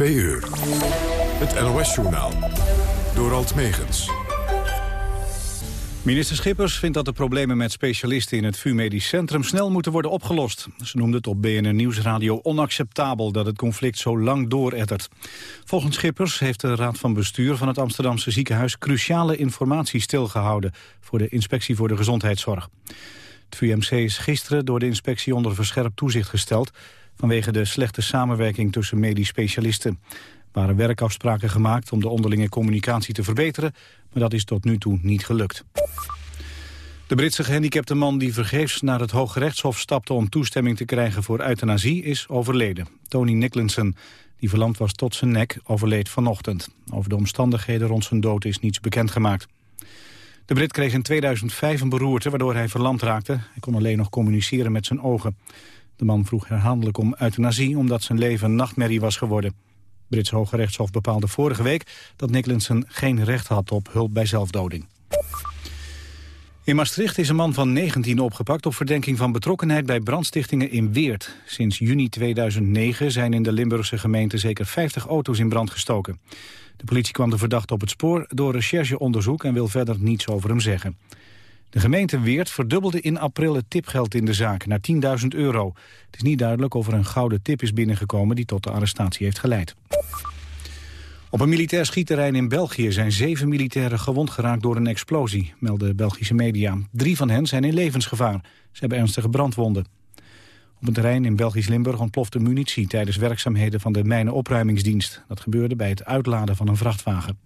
Twee uur. Het NOS-journaal. Door Alt Megens. Minister Schippers vindt dat de problemen met specialisten in het VU Medisch Centrum snel moeten worden opgelost. Ze noemde het op BNR Nieuwsradio onacceptabel dat het conflict zo lang doorettert. Volgens Schippers heeft de Raad van Bestuur van het Amsterdamse ziekenhuis cruciale informatie stilgehouden voor de Inspectie voor de Gezondheidszorg. Het VUMC is gisteren door de inspectie onder verscherpt toezicht gesteld vanwege de slechte samenwerking tussen medisch specialisten. Er waren werkafspraken gemaakt om de onderlinge communicatie te verbeteren, maar dat is tot nu toe niet gelukt. De Britse gehandicapte man die vergeefs naar het Hoge Rechtshof stapte om toestemming te krijgen voor euthanasie is overleden. Tony Nicholson, die verlamd was tot zijn nek, overleed vanochtend. Over de omstandigheden rond zijn dood is niets bekendgemaakt. De Brit kreeg in 2005 een beroerte waardoor hij verlamd raakte. Hij kon alleen nog communiceren met zijn ogen. De man vroeg herhaaldelijk om euthanasie omdat zijn leven een nachtmerrie was geworden. Brits Hoge Rechtshof bepaalde vorige week dat Nicholson geen recht had op hulp bij zelfdoding. In Maastricht is een man van 19 opgepakt op verdenking van betrokkenheid bij brandstichtingen in Weert. Sinds juni 2009 zijn in de Limburgse gemeente zeker 50 auto's in brand gestoken. De politie kwam de verdachte op het spoor door rechercheonderzoek en wil verder niets over hem zeggen. De gemeente Weert verdubbelde in april het tipgeld in de zaak naar 10.000 euro. Het is niet duidelijk of er een gouden tip is binnengekomen die tot de arrestatie heeft geleid. Op een militair schietterrein in België zijn zeven militairen gewond geraakt door een explosie, melden Belgische media. Drie van hen zijn in levensgevaar. Ze hebben ernstige brandwonden. Op een terrein in Belgisch Limburg ontplofte munitie tijdens werkzaamheden van de mijnenopruimingsdienst. Dat gebeurde bij het uitladen van een vrachtwagen.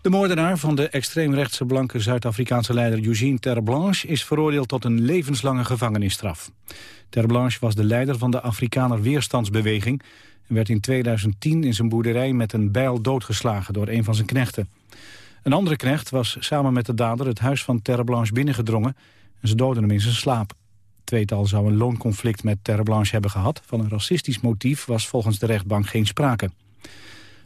De moordenaar van de extreemrechtse blanke Zuid-Afrikaanse leider Eugene Terblanche is veroordeeld tot een levenslange gevangenisstraf. Terblanche was de leider van de Afrikaner Weerstandsbeweging en werd in 2010 in zijn boerderij met een bijl doodgeslagen door een van zijn knechten. Een andere knecht was samen met de dader het huis van Terblanche binnengedrongen en ze doden hem in zijn slaap. Tweetal zou een loonconflict met Terblanche hebben gehad. Van een racistisch motief was volgens de rechtbank geen sprake.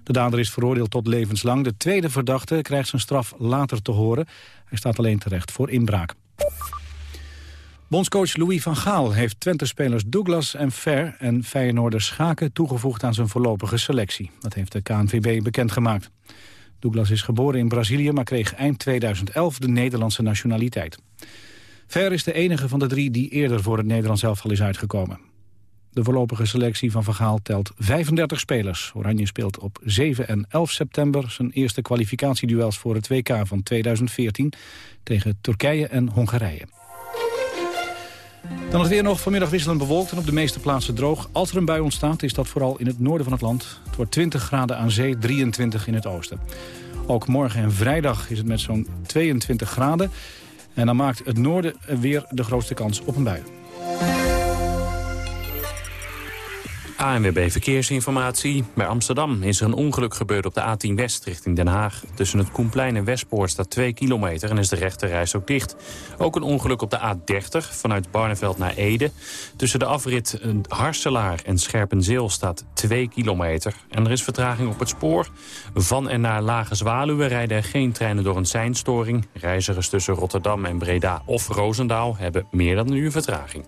De dader is veroordeeld tot levenslang. De tweede verdachte krijgt zijn straf later te horen. Hij staat alleen terecht voor inbraak. Bondscoach Louis van Gaal heeft Twente-spelers Douglas en Fer en Feyenoorder Schaken toegevoegd aan zijn voorlopige selectie. Dat heeft de KNVB bekendgemaakt. Douglas is geboren in Brazilië, maar kreeg eind 2011 de Nederlandse nationaliteit. Fer is de enige van de drie die eerder voor het Nederlands elftal is uitgekomen. De voorlopige selectie van Van Gaal telt 35 spelers. Oranje speelt op 7 en 11 september zijn eerste kwalificatieduels voor het WK van 2014 tegen Turkije en Hongarije. Dan het weer nog vanmiddag wisselend bewolkt en op de meeste plaatsen droog. Als er een bui ontstaat is dat vooral in het noorden van het land. Het wordt 20 graden aan zee, 23 in het oosten. Ook morgen en vrijdag is het met zo'n 22 graden. En dan maakt het noorden weer de grootste kans op een bui. ANWB Verkeersinformatie. Bij Amsterdam is er een ongeluk gebeurd op de A10 West richting Den Haag. Tussen het Koenplein en Westpoort staat 2 kilometer en is de rechterreis ook dicht. Ook een ongeluk op de A30 vanuit Barneveld naar Ede. Tussen de afrit eh, Harselaar en Scherpenzeel staat 2 kilometer. En er is vertraging op het spoor. Van en naar Lage Zwaluwe rijden er geen treinen door een seinstoring. Reizigers tussen Rotterdam en Breda of Roosendaal hebben meer dan een uur vertraging.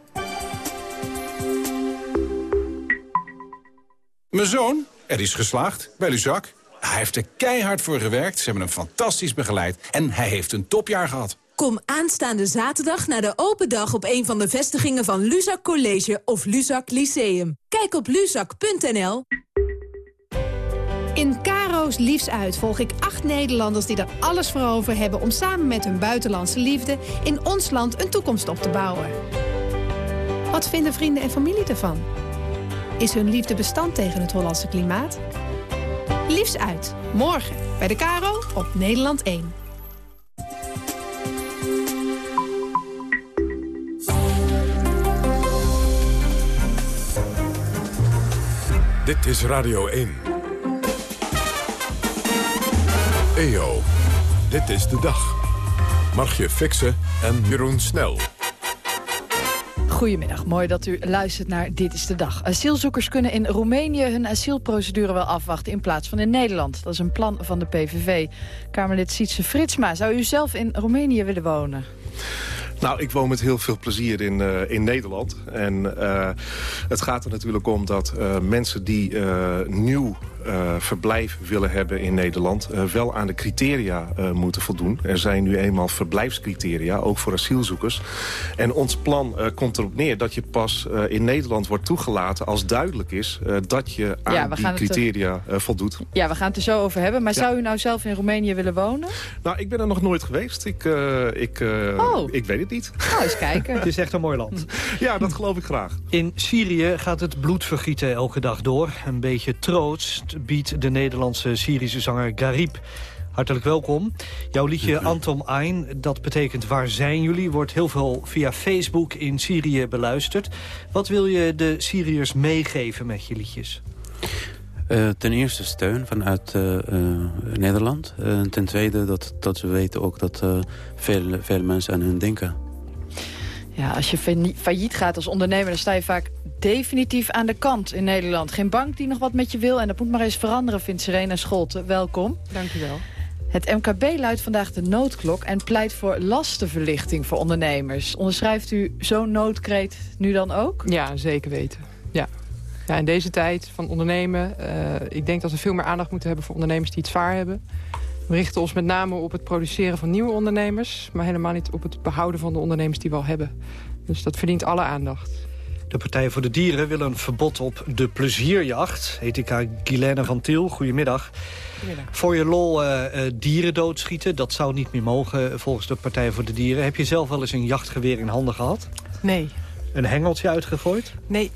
Mijn zoon, er is geslaagd bij Luzak. Hij heeft er keihard voor gewerkt, ze hebben hem fantastisch begeleid... en hij heeft een topjaar gehad. Kom aanstaande zaterdag naar de open dag op een van de vestigingen van Luzak College of Luzak Lyceum. Kijk op luzak.nl. In Karo's Liefs Uit volg ik acht Nederlanders die er alles voor over hebben... om samen met hun buitenlandse liefde in ons land een toekomst op te bouwen. Wat vinden vrienden en familie ervan? Is hun liefde bestand tegen het Hollandse klimaat? Liefs uit, morgen, bij de Caro op Nederland 1. Dit is Radio 1. EO, dit is de dag. Margje Fixen en Jeroen Snel. Goedemiddag, mooi dat u luistert naar Dit is de Dag. Asielzoekers kunnen in Roemenië hun asielprocedure wel afwachten in plaats van in Nederland. Dat is een plan van de PVV. Kamerlid Sietse Fritsma, zou u zelf in Roemenië willen wonen? Nou, ik woon met heel veel plezier in, uh, in Nederland. En uh, het gaat er natuurlijk om dat uh, mensen die nieuw uh, verblijf willen hebben in Nederland... Uh, wel aan de criteria uh, moeten voldoen. Er zijn nu eenmaal verblijfscriteria, ook voor asielzoekers. En ons plan komt erop neer dat je pas in Nederland wordt toegelaten... als duidelijk is dat je aan ja, die criteria voldoet. Ja, we gaan het er zo over hebben. Maar ja. zou u nou zelf in Roemenië willen wonen? Nou, ik ben er nog nooit geweest. Ik, ik, oh. ik weet het niet. Nou, eens kijken. het is echt een mooi land. ja, dat geloof ik graag. In Syrië gaat het bloedvergieten elke dag door. Een beetje troost biedt de Nederlandse Syrische zanger Garib. Hartelijk welkom. Jouw liedje Antom Ein, dat betekent Waar zijn jullie... wordt heel veel via Facebook in Syrië beluisterd. Wat wil je de Syriërs meegeven met je liedjes? Uh, ten eerste steun vanuit uh, uh, Nederland. En ten tweede dat, dat ze weten ook dat veel, veel mensen aan hun denken. Ja, als je failliet gaat als ondernemer... dan sta je vaak definitief aan de kant in Nederland. Geen bank die nog wat met je wil en dat moet maar eens veranderen, vindt Serena Scholten. Welkom. Dank u wel. Het MKB luidt vandaag de noodklok en pleit voor lastenverlichting voor ondernemers. Onderschrijft u zo'n noodkreet nu dan ook? Ja, zeker weten. Ja. Ja, in deze tijd van ondernemen, uh, ik denk dat we veel meer aandacht moeten hebben voor ondernemers die het zwaar hebben. We richten ons met name op het produceren van nieuwe ondernemers... maar helemaal niet op het behouden van de ondernemers die we al hebben. Dus dat verdient alle aandacht. De Partij voor de Dieren wil een verbod op de plezierjacht. Ethica Guilaine van Til, goedemiddag. goedemiddag. Voor je lol uh, uh, dieren doodschieten, dat zou niet meer mogen volgens de Partij voor de Dieren. Heb je zelf wel eens een jachtgeweer in handen gehad? Nee. Een hengeltje uitgegooid? Nee.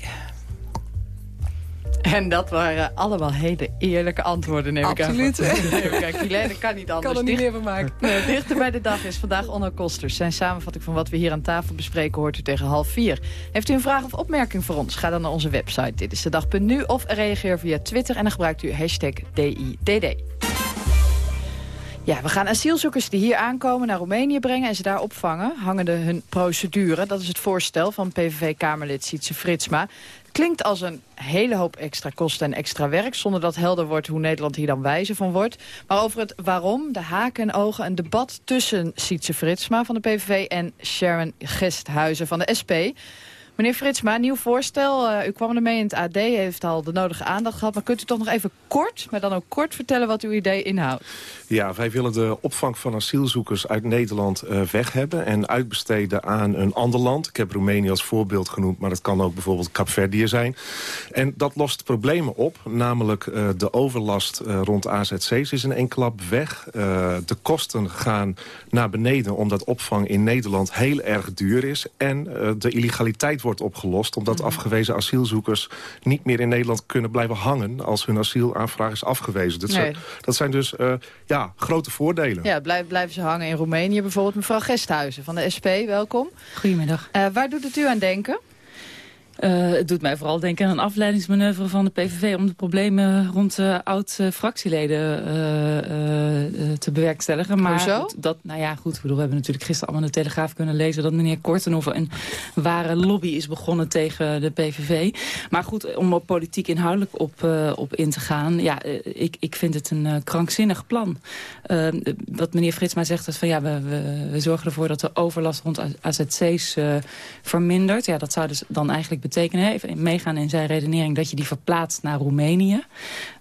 En dat waren allemaal hele eerlijke antwoorden, neem Absoluut. ik aan. Absoluut. Kijk, Helene kan niet anders. Kan er niet meer van maken. Nee, dichter bij de dag is vandaag Onno Kosters. Zijn samenvatting van wat we hier aan tafel bespreken hoort u tegen half vier. Heeft u een vraag of opmerking voor ons? Ga dan naar onze website. Dit is de dag.nu of reageer via Twitter en dan gebruikt u hashtag DIDD. Ja, we gaan asielzoekers die hier aankomen naar Roemenië brengen... en ze daar opvangen, hangende hun procedure. Dat is het voorstel van PVV-Kamerlid Sietse Fritsma. Klinkt als een hele hoop extra kosten en extra werk... zonder dat helder wordt hoe Nederland hier dan wijzer van wordt. Maar over het waarom, de haken en ogen... een debat tussen Sietse Fritsma van de PVV... en Sharon Gesthuizen van de SP... Meneer Fritsma, nieuw voorstel. Uh, u kwam ermee in het AD, heeft al de nodige aandacht gehad. Maar kunt u toch nog even kort, maar dan ook kort vertellen wat uw idee inhoudt? Ja, wij willen de opvang van asielzoekers uit Nederland uh, weg hebben... en uitbesteden aan een ander land. Ik heb Roemenië als voorbeeld genoemd, maar het kan ook bijvoorbeeld Capverdië zijn. En dat lost problemen op, namelijk uh, de overlast rond AZC's is in één klap weg. de kosten gaan naar beneden omdat opvang in Nederland heel erg duur is. En de illegaliteit wordt wordt opgelost... omdat mhm. afgewezen asielzoekers niet meer in Nederland kunnen blijven hangen... als hun asielaanvraag is afgewezen. Dat, zijn, dat zijn dus uh, ja, grote voordelen. Ja, blijf, blijven ze hangen in Roemenië. Bijvoorbeeld mevrouw Gesthuizen van de SP, welkom. Goedemiddag. Uh, waar doet het u aan denken? Uh, het doet mij vooral denken aan een afleidingsmanoeuvre van de PVV... om de problemen rond uh, oud-fractieleden uh, te bewerkstelligen. Maar Hoezo? dat, nou ja, goed, bedoel, we hebben natuurlijk gisteren allemaal in de Telegraaf kunnen lezen... dat meneer Kortenhoeven een ware lobby is begonnen tegen de PVV. Maar goed, om op politiek inhoudelijk op, op in te gaan... ja, ik, ik vind het een krankzinnig plan. wat meneer Fritsma zegt, is van ja, we, we, we, zorgen ervoor dat de overlast rond AZC's vermindert. Ja, dat zou dus dan eigenlijk betekenen, even meegaan in zijn redenering... dat je die verplaatst naar Roemenië.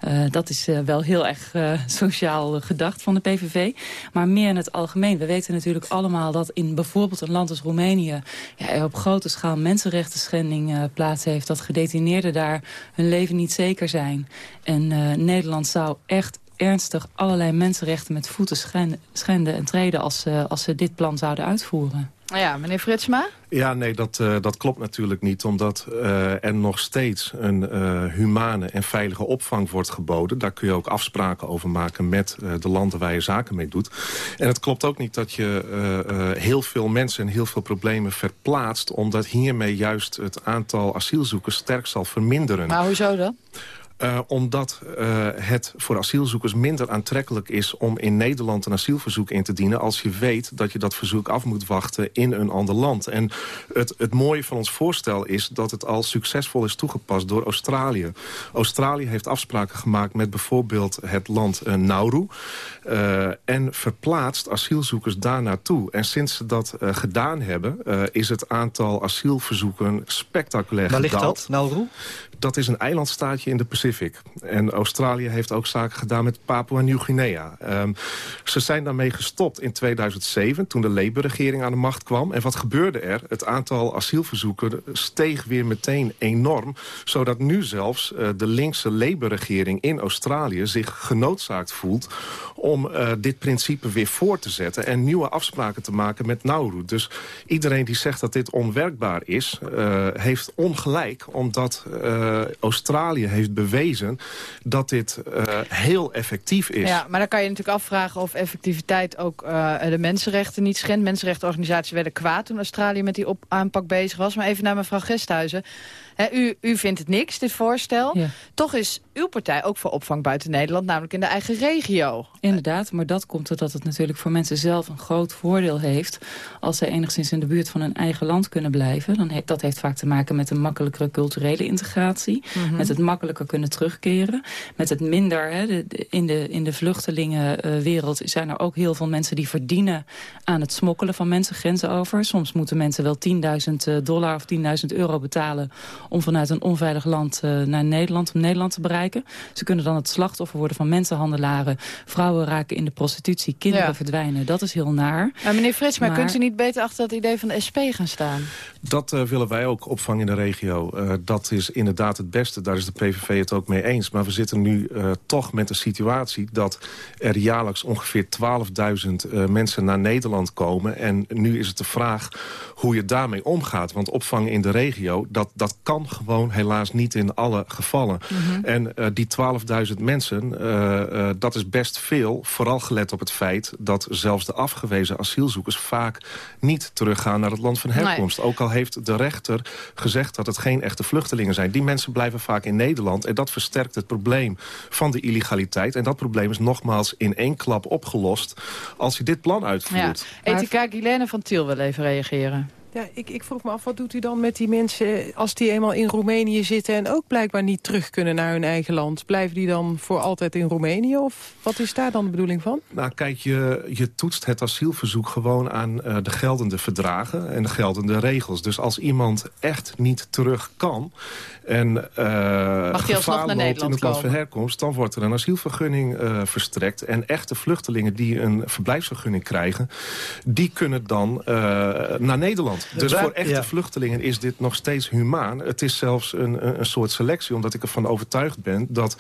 Uh, dat is uh, wel heel erg uh, sociaal gedacht van de PVV. Maar meer in het algemeen. We weten natuurlijk allemaal dat in bijvoorbeeld een land als Roemenië... Ja, er op grote schaal mensenrechten schending plaats heeft. Dat gedetineerden daar hun leven niet zeker zijn. En Nederland zou echt ernstig allerlei mensenrechten met voeten schenden, en treden... Als, als ze dit plan zouden uitvoeren. Ja, meneer Fritsma? Ja, nee, dat, uh, dat klopt natuurlijk niet. Omdat uh, er nog steeds een uh, humane en veilige opvang wordt geboden. Daar kun je ook afspraken over maken met de landen waar je zaken mee doet. En het klopt ook niet dat je heel veel mensen en heel veel problemen verplaatst. Omdat hiermee juist het aantal asielzoekers sterk zal verminderen. Maar hoezo dan? Uh, omdat uh, het voor asielzoekers minder aantrekkelijk is... om in Nederland een asielverzoek in te dienen... als je weet dat je dat verzoek af moet wachten in een ander land. En het, het mooie van ons voorstel is dat het al succesvol is toegepast door Australië. Australië heeft afspraken gemaakt met bijvoorbeeld het land uh, Nauru... en verplaatst asielzoekers daar naartoe. En sinds ze dat gedaan hebben... is het aantal asielverzoeken spectaculair Waar ligt dat, Nauru? Dat is een eilandstaatje in de Pacific. En Australië heeft ook zaken gedaan met Papua Nieuw-Guinea. Um, ze zijn daarmee gestopt in 2007, toen de Labour-regering aan de macht kwam. En wat gebeurde er? Het aantal asielverzoeken steeg weer meteen enorm. Zodat nu zelfs uh, de linkse Labour-regering in Australië zich genoodzaakt voelt... om uh, dit principe weer voor te zetten en nieuwe afspraken te maken met Nauru. Dus iedereen die zegt dat dit onwerkbaar is, uh, heeft ongelijk... omdat Australië heeft dat dit uh, heel effectief is. Ja, maar dan kan je natuurlijk afvragen of effectiviteit ook uh, de mensenrechten niet schendt. Mensenrechtenorganisaties werden kwaad toen Australië met die aanpak bezig was. Maar even naar mevrouw Gesthuizen. He, u, u vindt het niks, dit voorstel. Ja. Toch is uw partij ook voor opvang buiten Nederland, namelijk in de eigen regio. Inderdaad, maar dat komt doordat het natuurlijk voor mensen zelf een groot voordeel heeft... als zij enigszins in de buurt van hun eigen land kunnen blijven. Dan he dat heeft vaak te maken met een makkelijkere culturele integratie. Mm -hmm. Met het makkelijker kunnen terugkeren. Met het minder, he, de, de, in, de, in de vluchtelingenwereld zijn er ook heel veel mensen die verdienen... aan het smokkelen van mensen grenzen over. Soms moeten mensen wel 10.000 dollar of 10.000 euro betalen om vanuit een onveilig land uh, naar Nederland, om Nederland te bereiken. Ze kunnen dan het slachtoffer worden van mensenhandelaren. Vrouwen raken in de prostitutie, kinderen Ja. verdwijnen. Dat is heel naar. Uh, meneer Frits, maar, Maar- kunt u niet beter achter dat idee van de SP gaan staan? Dat eh, willen wij ook opvangen in de regio. Eh, dat is inderdaad het beste. Daar is de PVV het ook mee eens. Maar we zitten nu eh, toch met de situatie... dat er jaarlijks ongeveer 12.000 eh, mensen naar Nederland komen. En nu is het de vraag hoe je daarmee omgaat. Want opvangen in de regio, dat, dat kan gewoon helaas niet in alle gevallen. En eh, die 12.000 mensen, eh, eh, dat is best veel. Vooral gelet op het feit dat zelfs de afgewezen asielzoekers... vaak niet teruggaan naar het land van herkomst. Ook al heeft de rechter gezegd dat het geen echte vluchtelingen zijn. Die mensen blijven vaak in Nederland. En dat versterkt het probleem van de illegaliteit. En dat probleem is nogmaals in één klap opgelost... als je dit plan Ja. uitvoert. Ethica Guilaine van Tiel wil even reageren. Ja, ik, ik vroeg me af, wat doet u dan met die mensen als die eenmaal in Roemenië zitten... en ook blijkbaar niet terug kunnen naar hun eigen land? Blijven die dan voor altijd in Roemenië? Of wat is daar dan de bedoeling van? Nou, kijk, je, je toetst het asielverzoek gewoon aan eh, de geldende verdragen en de geldende regels. Dus als iemand echt niet terug kan en eh alsnog gevaar naar loopt in Nederland het land van herkomst, dan wordt er een asielvergunning eh, verstrekt. En echte vluchtelingen die een verblijfsvergunning krijgen, die kunnen dan eh, naar Nederland. Dus voor echte ja. vluchtelingen is dit nog steeds humaan. Het is zelfs een, een, soort selectie, omdat ik ervan overtuigd ben... dat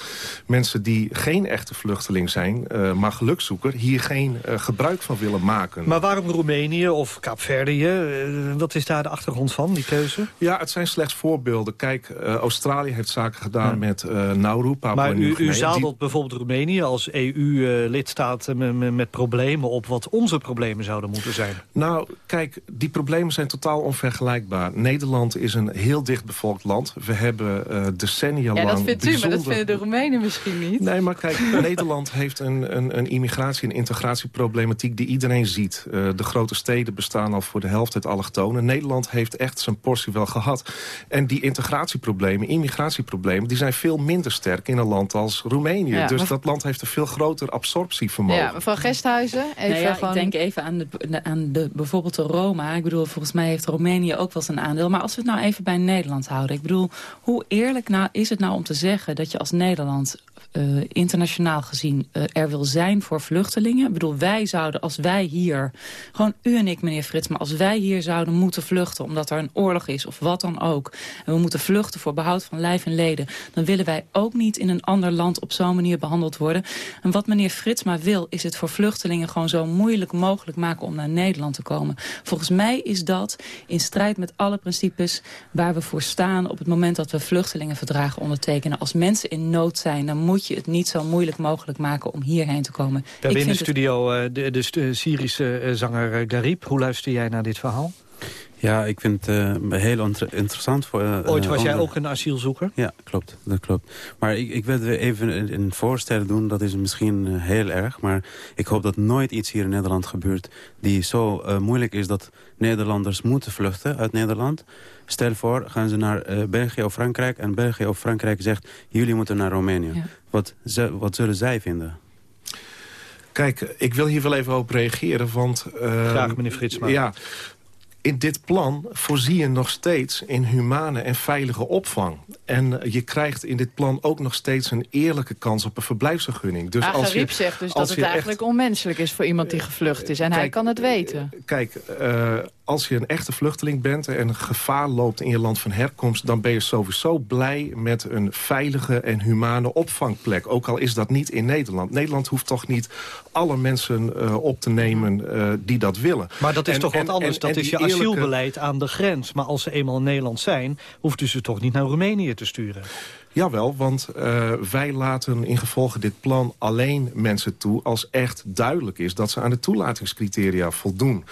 mensen die geen echte vluchteling zijn, eh, maar gelukzoeker... hier geen eh, gebruik van willen maken. Maar waarom Roemenië of Kaapverdië? Eh, wat is daar de achtergrond van, die keuze? Ja, het zijn slechts voorbeelden. Kijk, Australië heeft zaken gedaan Ja. met Nauru, Papua Maar u, u. Die- zadelt bijvoorbeeld Roemenië als EU-lidstaat met problemen op wat onze problemen zouden moeten zijn. Nou, kijk, die problemen zijn totaal onvergelijkbaar. Nederland is een heel dichtbevolkt land. We hebben eh, decennia Ja, lang dat vindt u, maar dat vinden de Roemenen misschien niet. Nee, maar kijk, Nederland heeft een, een, een immigratie- en integratieproblematiek die iedereen ziet. Eh, de grote steden bestaan al voor de helft uit allochtonen. Nederland heeft echt zijn portie wel gehad. En die integratieproblemen, immigratieproblemen... die zijn veel minder sterk in een land als Roemenië. Ja, dus maar- dat land heeft een veel groter absorptievermogen. Ja, mevrouw Gesthuizen, even nou ja, gewoon... Ik denk even aan, de, aan de, bijvoorbeeld de Roma. Ik bedoel, volgens mij heeft Roemenië ook wel zijn aandeel. Maar als we het nou even bij Nederland houden. Ik bedoel, hoe eerlijk nou is het nou om te zeggen... dat je als Nederland eh, internationaal gezien eh, er wil zijn voor vluchtelingen? Ik bedoel, wij zouden, als wij hier... gewoon u en ik, meneer Frits... maar als wij hier zouden moeten vluchten... omdat er een oorlog is of wat dan ook... en we moeten vluchten voor behoud van lijf en leden... dan willen wij ook niet in een ander land op zo'n manier behandeld worden. En wat meneer Fritsma wil, is het voor vluchtelingen gewoon zo moeilijk mogelijk maken om naar Nederland te komen. Volgens mij is dat in strijd met alle principes waar we voor staan op het moment dat we vluchtelingenverdragen ondertekenen. Als mensen in nood zijn, dan moet je het niet zo moeilijk mogelijk maken om hierheen te komen. Hebben in de het- studio eh, de, de stu- Syrische eh, zanger eh, Garib. Hoe luister jij naar dit verhaal? Ja, ik vind het uh, heel interessant. Voor, uh, Ooit was jij ook een asielzoeker? Ja, klopt. Dat klopt. Maar ik, ik wil even een, een voorstel doen. Dat is misschien uh, heel erg. Maar ik hoop dat nooit iets hier in Nederland gebeurt... die zo moeilijk is dat Nederlanders moeten vluchten uit Nederland. Stel voor, gaan ze naar België of Frankrijk... en België of Frankrijk zegt... jullie moeten naar Roemenië. Ja. Wat, wat zullen zij vinden? Kijk, ik wil hier wel even op reageren, want... Graag, meneer Fritsma. Ja, in dit plan voorzie je nog steeds in humane en veilige opvang. En je krijgt in dit plan ook nog steeds een eerlijke kans op een verblijfsvergunning. Dus als je, zegt dus dat het eigenlijk onmenselijk is voor iemand die gevlucht is. En hij kan het weten. Kijk, uh, als je een echte vluchteling bent en gevaar loopt in je land van herkomst... dan ben je sowieso blij met een veilige en humane opvangplek. Ook al is dat niet in Nederland. Nederland hoeft toch niet alle mensen uh, op te nemen uh, die dat willen. Maar dat is en, toch wat anders? En, dat is je asielbeleid aan de grens. Maar als ze eenmaal in Nederland zijn... hoeft u ze toch niet naar Roemenië te sturen? Jawel, want uh, wij laten in gevolge dit plan alleen mensen toe... als echt duidelijk is dat ze aan de toelatingscriteria voldoen.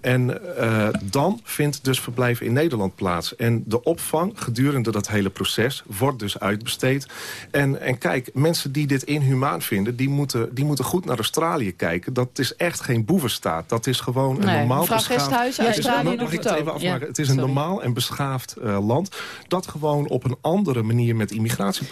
En uh, dan vindt dus verblijf in Nederland plaats. En de opvang gedurende dat hele proces wordt dus uitbesteed. En, en kijk, mensen die dit inhumaan vinden... Die moeten, die moeten goed naar Australië kijken. Dat is echt geen boevenstaat. Dat is gewoon een normaal beschaafd... Australië mag ik het even afmaken? Ja, het is een normaal en beschaafd uh, land... dat gewoon op een andere manier met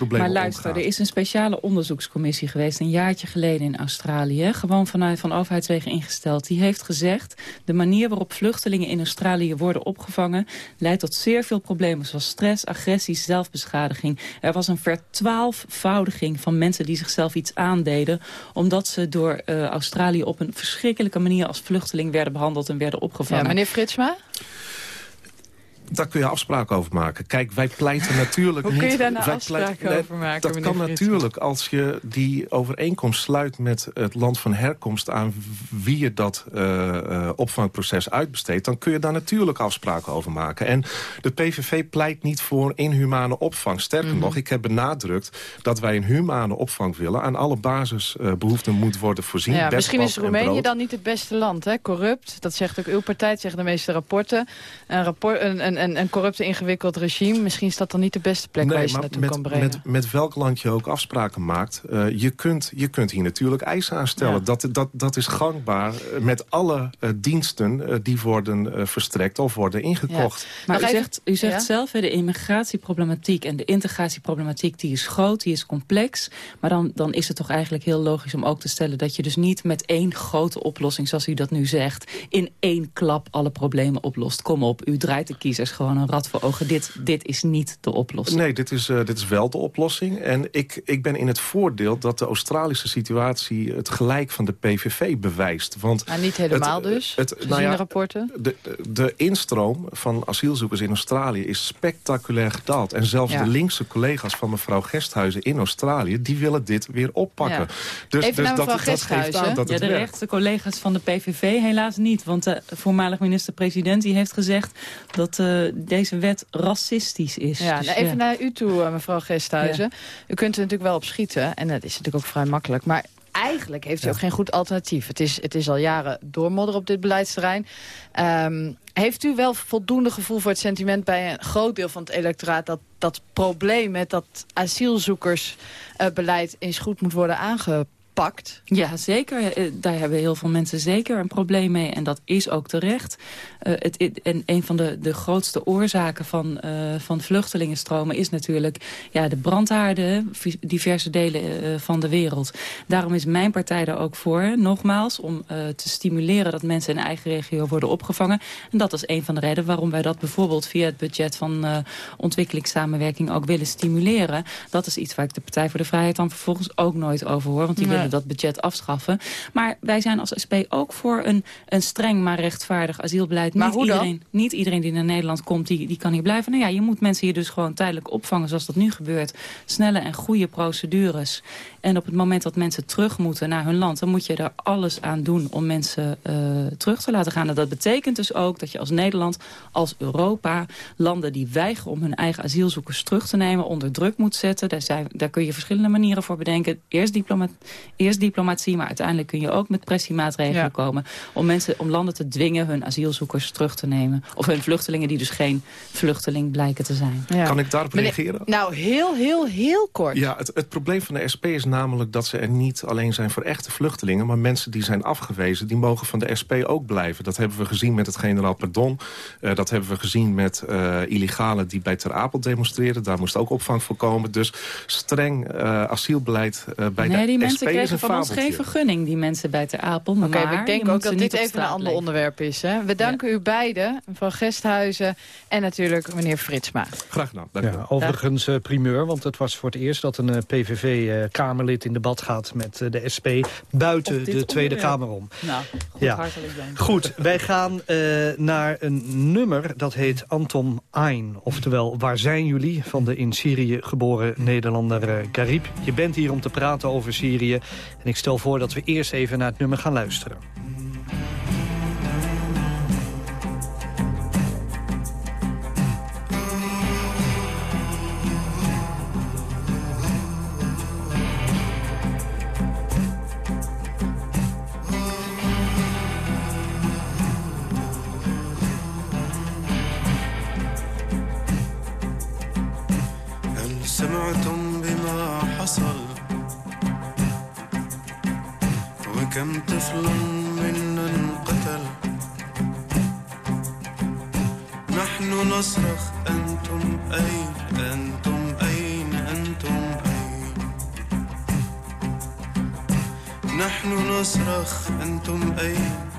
Maar luister, omgaat. er is een speciale onderzoekscommissie geweest... een jaartje geleden in Australië. Gewoon vanuit van overheidswegen ingesteld. Die heeft gezegd... de manier waarop vluchtelingen in Australië worden opgevangen... leidt tot zeer veel problemen zoals stress, agressie, zelfbeschadiging. Er was een vertwaalfvoudiging van mensen die zichzelf iets aandeden... omdat ze door uh, Australië op een verschrikkelijke manier als vluchteling werden behandeld en werden opgevangen. Ja, meneer Fritsma? Daar kun je afspraken over maken. Kijk, wij pleiten natuurlijk Hoe niet... kun je daar nou afspraken pleiten, over maken, Dat kan natuurlijk als je die overeenkomst sluit met het land van herkomst... aan wie je dat uh, uh, opvangproces uitbesteedt... dan kun je daar natuurlijk afspraken over maken. En de PVV pleit niet voor inhumane opvang. Sterker mm -hmm. nog, ik heb benadrukt dat wij een humane opvang willen. Aan alle basisbehoeften moet worden voorzien. Ja, misschien is Roemenië dan niet het beste land, hè? Corrupt, dat zegt ook uw partij, dat zeggen de meeste rapporten. Een, rapport, een, een een, een corrupt ingewikkeld regime. Misschien is dat dan niet de beste plek nee, waar je ze naartoe met, kan brengen. Met, met welk land je ook afspraken maakt. Uh, je, kunt, je kunt hier natuurlijk eisen aanstellen. Ja. Dat, dat, dat is gangbaar met alle uh, diensten uh, die worden verstrekt of worden ingekocht. Ja. Maar u zegt, u zegt ja? zelf, de immigratieproblematiek en de integratieproblematiek... die is groot, die is complex. Maar dan, dan is het toch eigenlijk heel logisch om ook te stellen... dat je dus niet met één grote oplossing, zoals u dat nu zegt... in één klap alle problemen oplost. Kom op, u draait de kiezers gewoon een rad voor ogen. Dit, dit is niet de oplossing. Nee, dit is, uh, dit is wel de oplossing. En ik, ik ben in het voordeel dat de Australische situatie... het gelijk van de PVV bewijst. Want maar niet helemaal het, dus, het, nou ja, de rapporten? De, de instroom van asielzoekers in Australië is spectaculair gedaald. En zelfs ja. de linkse collega's van mevrouw Gesthuizen in Australië... die willen dit weer oppakken. Ja. Dus, Even dus naar dat, dat geeft aan dat ja, de rechtse collega's van de PVV helaas niet. Want de voormalig minister-president die heeft gezegd... dat uh, deze wet racistisch is. Ja, dus, nou even naar u toe, mevrouw Gesthuizen. Ja. U kunt er natuurlijk wel op schieten. En dat is natuurlijk ook vrij makkelijk. Maar eigenlijk heeft u ja. ook geen goed alternatief. Het is, het is al jaren doormodder op dit beleidsterrein. Um, heeft u wel voldoende gevoel voor het sentiment bij een groot deel van het electoraat... dat dat probleem met dat asielzoekersbeleid eens goed moet worden aangepakt? Pakt. Ja, zeker. Daar hebben heel veel mensen zeker een probleem mee. En dat is ook terecht. Uh, het, en een van de, de grootste oorzaken van, uh, van vluchtelingenstromen... is natuurlijk ja, de brandhaarden, diverse delen uh, van de wereld. Daarom is mijn partij er ook voor, nogmaals... om te stimuleren dat mensen in eigen regio worden opgevangen. En dat is een van de redenen waarom wij dat bijvoorbeeld... via het budget van ontwikkelingssamenwerking ook willen stimuleren. Dat is iets waar ik de Partij voor de Vrijheid dan vervolgens ook nooit over hoor. Want die nee. Dat budget afschaffen. Maar wij zijn als SP ook voor een, een streng maar rechtvaardig asielbeleid. Maar niet hoe iedereen, dan? Niet iedereen die naar Nederland komt, die, die kan hier blijven. Nou ja, je moet mensen hier dus gewoon tijdelijk opvangen zoals dat nu gebeurt. Snelle en goede procedures. En op het moment dat mensen terug moeten naar hun land... dan moet je er alles aan doen om mensen uh, terug te laten gaan. En dat betekent dus ook dat je als Nederland, als Europa... landen die weigeren om hun eigen asielzoekers terug te nemen... onder druk moet zetten. Daar, zijn, daar kun je verschillende manieren voor bedenken. Eerst diplomatie eerst diplomatie, maar uiteindelijk kun je ook met pressiemaatregelen Ja. komen... om, mensen, om landen te dwingen hun asielzoekers terug te nemen. Of hun vluchtelingen die dus geen vluchteling blijken te zijn. Ja. Kan ik daarop reageren? Nou, heel, heel, heel kort. Ja, het, het probleem van de SP is namelijk dat ze er niet alleen zijn voor echte vluchtelingen... maar mensen die zijn afgewezen, die mogen van de SP ook blijven. Dat hebben we gezien met het generaal Pardon. Eh, dat hebben we gezien met eh, illegalen die bij Ter Apel demonstreren. Daar moest ook opvang voor komen. Dus streng eh, asielbeleid eh, bij nee, de die SP mensen is kregen een van ons geen vergunning, die mensen bij Ter Apel. Oké, maar ik denk ook dat dit even een ander onderwerp is. Hè? We danken u beiden, mevrouw Gesthuizen en natuurlijk meneer Fritsma. Graag gedaan, dank u Ja, wel. overigens eh, primeur, want het was voor het eerst dat een PVV-Kamerlid in debat gaat met eh, de SP buiten de Tweede onderwerp. Kamer om. Nou, goed, Ja. hartelijk dank. Goed, wij gaan eh, naar een nummer dat heet Anton Ain. Oftewel, waar zijn jullie? Van de in Syrië geboren Nederlander eh, Garib. Je bent hier om te praten over Syrië. En ik stel voor dat we eerst even naar het nummer gaan luisteren. سمعتم بما حصل. وكم طفل منا انقتل. نحن نصرخ أنتم أين؟ أنتم أين؟ أنتم أين؟ نحن نصرخ أنتم أين؟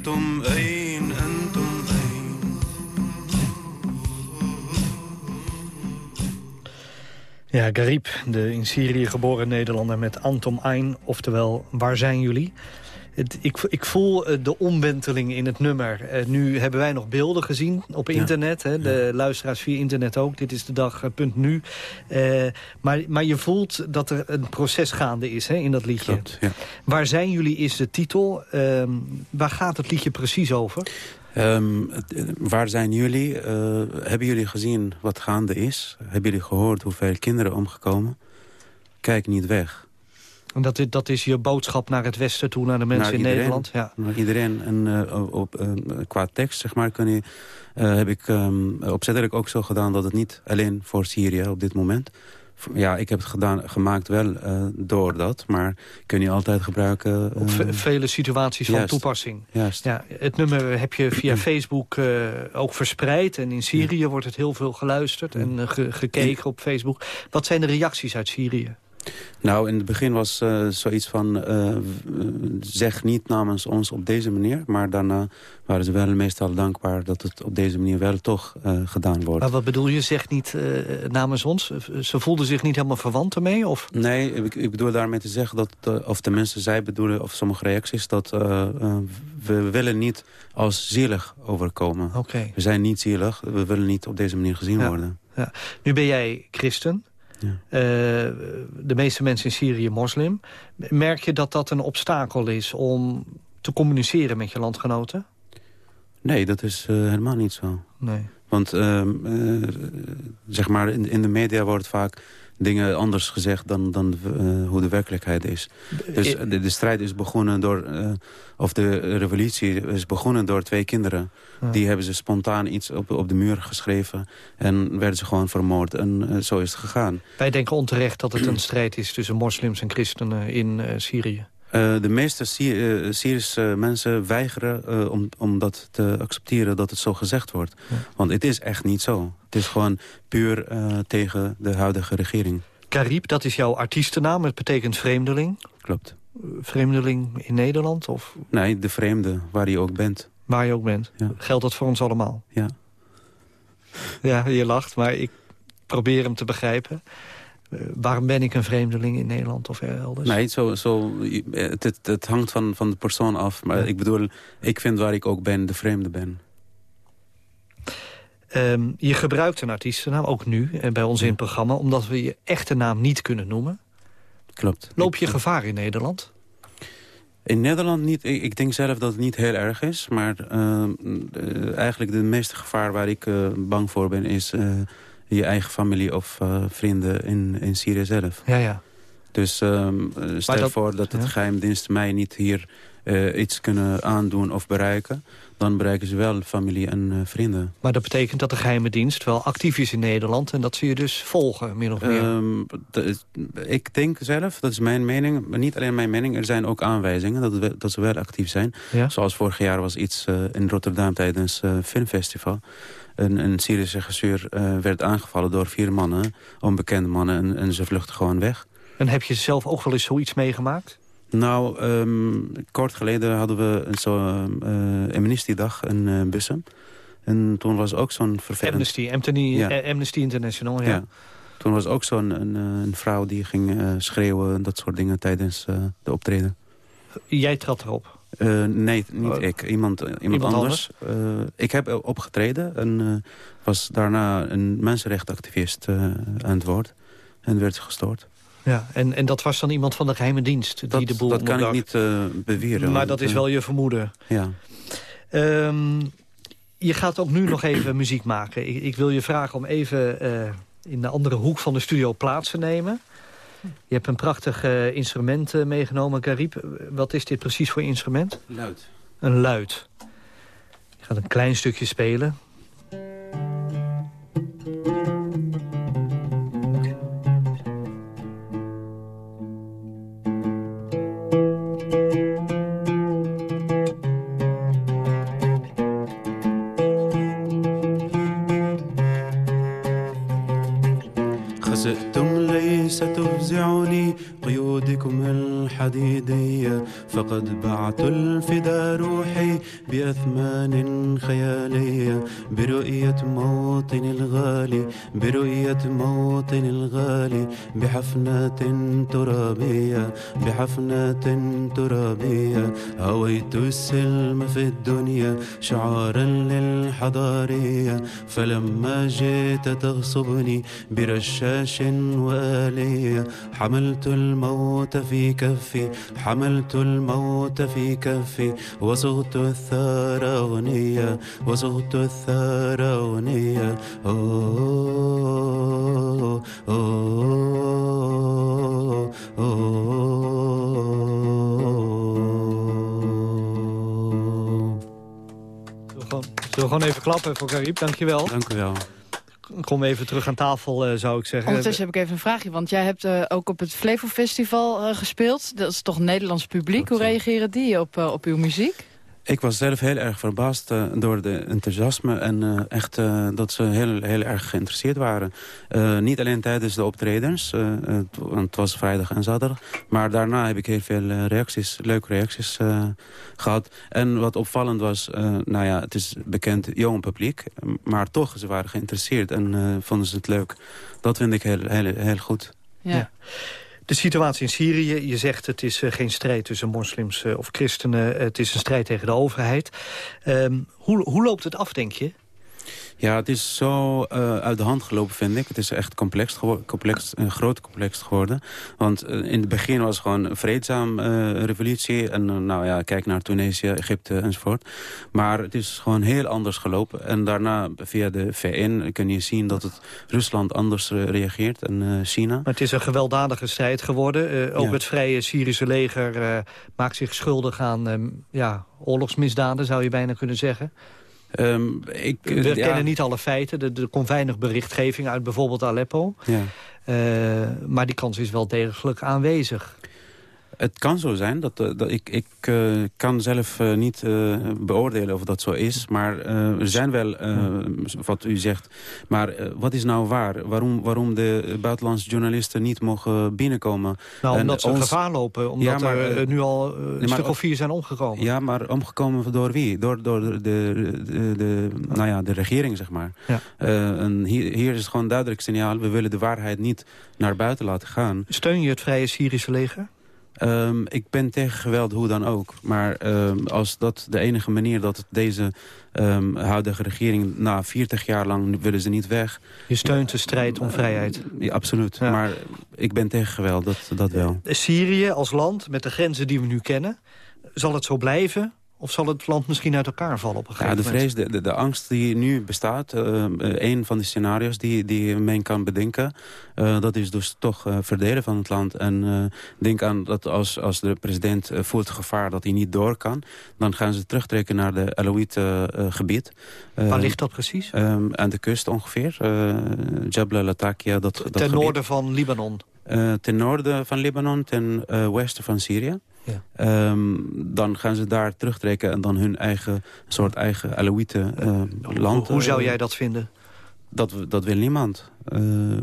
أنتم أين أنتم أين Ja, Garib, de in Syrië geboren Nederlander met Anton Ain. Oftewel, waar zijn jullie? Het, ik, ik voel eh, de omwenteling in het nummer. Eh, nu hebben wij nog beelden gezien op internet. Hè, de luisteraars via internet ook. Dit is de dag, eh, punt nu. Maar, maar je voelt dat er een proces gaande is hè, in dat liedje. Klopt, ja. Waar zijn jullie is de titel. Ehm, waar gaat het liedje precies over? Ehm, eh, waar zijn jullie? Hebben jullie gezien wat gaande is? Hebben jullie gehoord hoeveel kinderen omgekomen? Kijk niet weg. En dat, is- dat is je boodschap naar het westen toe, naar de mensen Naar in iedereen. Nederland. Ja. Naar iedereen. En eh, op, eh, qua tekst, zeg maar, kun je, eh, heb ik ehm, opzettelijk ook zo gedaan... dat het niet alleen voor Syrië op dit moment... Ja, ik heb het gedaan, gemaakt wel door dat, maar kun je altijd gebruiken... Op ve- vele situaties van juist. toepassing. Juist. Ja, het nummer heb je via Facebook ook verspreid. En in Syrië wordt het heel veel geluisterd en ge- gekeken op Facebook. Wat zijn de reacties uit Syrië? Nou, in het begin was eh, zoiets van... eh, zeg niet namens ons op deze manier. Maar daarna waren ze wel meestal dankbaar... dat het op deze manier wel toch eh, gedaan wordt. Maar wat bedoel je? Zeg niet eh, namens ons. Ze voelden zich niet helemaal verwant ermee? Of? Nee, ik, ik bedoel daarmee te zeggen dat... eh, of tenminste, zij bedoelen, of sommige reacties... dat eh, eh, we willen niet als zielig overkomen. Oké. We zijn niet zielig. We willen niet op deze manier gezien Ja. worden. Ja. Nu ben jij christen. Eh, de meeste mensen in Syrië moslim. Merk je dat dat een obstakel is om te communiceren met je landgenoten? Nee, dat is uh, helemaal niet zo. Nee. Want uh, uh, zeg maar in, in de media wordt vaak dingen anders gezegd dan, dan uh, hoe de werkelijkheid is. Dus de, de strijd is begonnen door, uh, of de revolutie is begonnen door twee kinderen. Ja. Die hebben ze spontaan iets op, op de muur geschreven en werden ze gewoon vermoord. En uh, zo is het gegaan. Wij denken onterecht dat het een strijd is tussen moslims en christenen in Syrië. Uh, de meeste Syri uh, Syrische mensen weigeren uh, om, om dat te accepteren dat het zo gezegd wordt. Ja. Want het is echt niet zo. Het is gewoon puur tegen de huidige regering. Karib, dat is jouw artiestennaam. Het betekent vreemdeling. Klopt. Vreemdeling in Nederland? Of? Nee, de vreemde, waar je ook bent. Waar je ook bent. Ja. Geldt dat voor ons allemaal? Ja. Ja, je lacht, maar ik probeer hem te begrijpen. Uh, waarom ben ik een vreemdeling in Nederland of elders? Nee, zo, zo, het, het, het hangt van, van de persoon af. Maar ja. ik bedoel, ik vind waar ik ook ben, de vreemde ben. Um, je gebruikt een artiestennaam, ook nu, en bij ons in het programma... omdat we je echte naam niet kunnen noemen. Klopt. Loop je gevaar in Nederland? In Nederland niet. Ik, denk zelf dat het niet heel erg is. Maar uh, uh, eigenlijk de meeste gevaar waar ik uh, bang voor ben... is je eigen familie of uh, vrienden in, in Syrië zelf. Ja, ja. Dus um, stel dat, voor dat het ja. geheimdiensten mij niet hier uh, iets kunnen aandoen of bereiken... dan bereiken ze wel familie en uh, vrienden. Maar dat betekent dat de geheime dienst wel actief is in Nederland... en dat ze je dus volgen, min of meer? Um, ik denk zelf, dat is mijn mening, maar niet alleen mijn mening... er zijn ook aanwijzingen dat, we, dat ze wel actief zijn. Ja? Zoals vorig jaar was iets in Rotterdam tijdens het filmfestival... Een, een Syrische regisseur uh, werd aangevallen door vier mannen, onbekende mannen, en, en ze vluchten gewoon weg. En heb je zelf ook wel eens zoiets meegemaakt? Nou, um, kort geleden hadden we een zo uh, amnestiedag in uh, Bussum. En toen was ook zo'n vervelend... Amnesty, Anthony, ja. Amnesty International, ja. ja. Toen was ook zo'n een, een, vrouw die ging schreeuwen en dat soort dingen tijdens de optreden. Jij trad erop? Uh, nee, niet oh. ik. Iemand, uh, iemand, iemand, anders. anders? Uh, ik heb opgetreden en was daarna een mensenrechtenactivist aan het woord. En werd gestoord. Ja, en, en dat was dan iemand van de geheime dienst? Die dat, de boel dat kan ik niet beweren. Maar dat is wel je vermoeden? Ja. Um, je gaat ook nu nog even muziek maken. Ik, ik, wil je vragen om even in de andere hoek van de studio plaats te nemen. Je hebt een prachtig uh, instrument uh, meegenomen, Garib. Wat is dit precies voor instrument? Luid. Een luid. Je gaat een klein stukje spelen. عودكم الحديدية. فقد بعت الفدا روحي بأثمان خيالية برؤية موطن الغالي برؤية موطن الغالي بحفنات ترابية بحفنات ترابية. هويت السلم في الدنيا شعارا للحضارية فلما جئت تغصبني برشاش وآلية. حملت الموت في كفي حملت الموت في كفي وصغت الثار أغنية وصغت الثار أغنية أوه أوه Zullen we gewoon even klappen voor Karib, dankjewel. Dank u wel kom even terug aan tafel, uh, zou ik zeggen. Ondertussen heb ik even een vraagje, want jij hebt uh, ook op het Flevo Festival uh, gespeeld. Dat is toch Nederlands publiek. Hoe reageren die op, op uw muziek? Ik was zelf heel erg verbaasd uh, door de enthousiasme en uh, echt uh, dat ze heel, heel erg geïnteresseerd waren. niet alleen tijdens de optredens, het, want het was vrijdag en zaterdag, maar daarna heb ik heel veel reacties, leuke reacties gehad. En wat opvallend was, nou ja, het is bekend jong publiek, maar toch, ze waren geïnteresseerd en vonden ze het leuk. Dat vind ik heel, heel, heel goed. ja. ja. De situatie in Syrië, je zegt het is uh, geen strijd tussen moslims uh, of christenen. Het is een strijd tegen de overheid. Um, hoe, hoe loopt het af, denk je? Ja, het is zo uh, uit de hand gelopen, vind ik. Het is echt complex, complex een groot complex geworden. Want uh, in het begin was het gewoon een vreedzaam uh, revolutie. En nou ja, kijk naar Tunesië, Egypte enzovoort. Maar het is gewoon heel anders gelopen. En daarna via de VN kun je zien dat het Rusland anders reageert en China. Maar het is een gewelddadige strijd geworden. ook ja. het vrije Syrische leger maakt zich schuldig aan um, ja, oorlogsmisdaden, zou je bijna kunnen zeggen. Um, ik, We ja. kennen niet alle feiten. Er, er komt weinig berichtgeving uit bijvoorbeeld Aleppo. Ja. Uh, maar die kans is wel degelijk aanwezig. Het kan zo zijn. Dat, dat ik ik uh, kan zelf uh, niet uh, beoordelen of dat zo is. Maar er zijn wel, wat u zegt. Maar wat is nou waar? Waarom, waarom de buitenlandse journalisten niet mogen binnenkomen? Nou, en omdat ze ons... gevaar lopen. Omdat ja, maar, er nu al een stuk of vier zijn omgekomen. Ja, maar omgekomen door wie? Door, door de, de, de, de nou ja, de regering, zeg maar. Ja. en hier, hier is het gewoon een duidelijk signaal. We willen de waarheid niet naar buiten laten gaan. Steun je het Vrije Syrische leger? Um, ik ben tegen geweld, hoe dan ook. Maar um, als dat de enige manier dat deze um, huidige regering... na 40 jaar lang willen ze niet weg. Je steunt de strijd om vrijheid. Ja, absoluut. Ja. Maar ik ben tegen geweld, dat, dat wel. Syrië als land, met de grenzen die we nu kennen... zal het zo blijven of zal het land misschien uit elkaar vallen op een gegeven ja, de vrees, de, de, de, angst die nu bestaat, uh, een van de scenario's die, die men kan bedenken... Uh, dat is dus toch uh, verdelen van het land. En denk aan dat als, als de president voelt gevaar dat hij niet door kan... dan gaan ze terugtrekken naar de Alawite gebied. Waar ligt dat precies? aan de kust ongeveer. Jabal Latakia. Dat, ten dat noorden van Libanon? ten noorden van Libanon, ten westen van Syrië. Ja. Um, dan gaan ze daar terugtrekken en dan hun eigen soort eigen Alawite uh, land. Hoe zou jij dat vinden? Dat, dat wil niemand. Uh,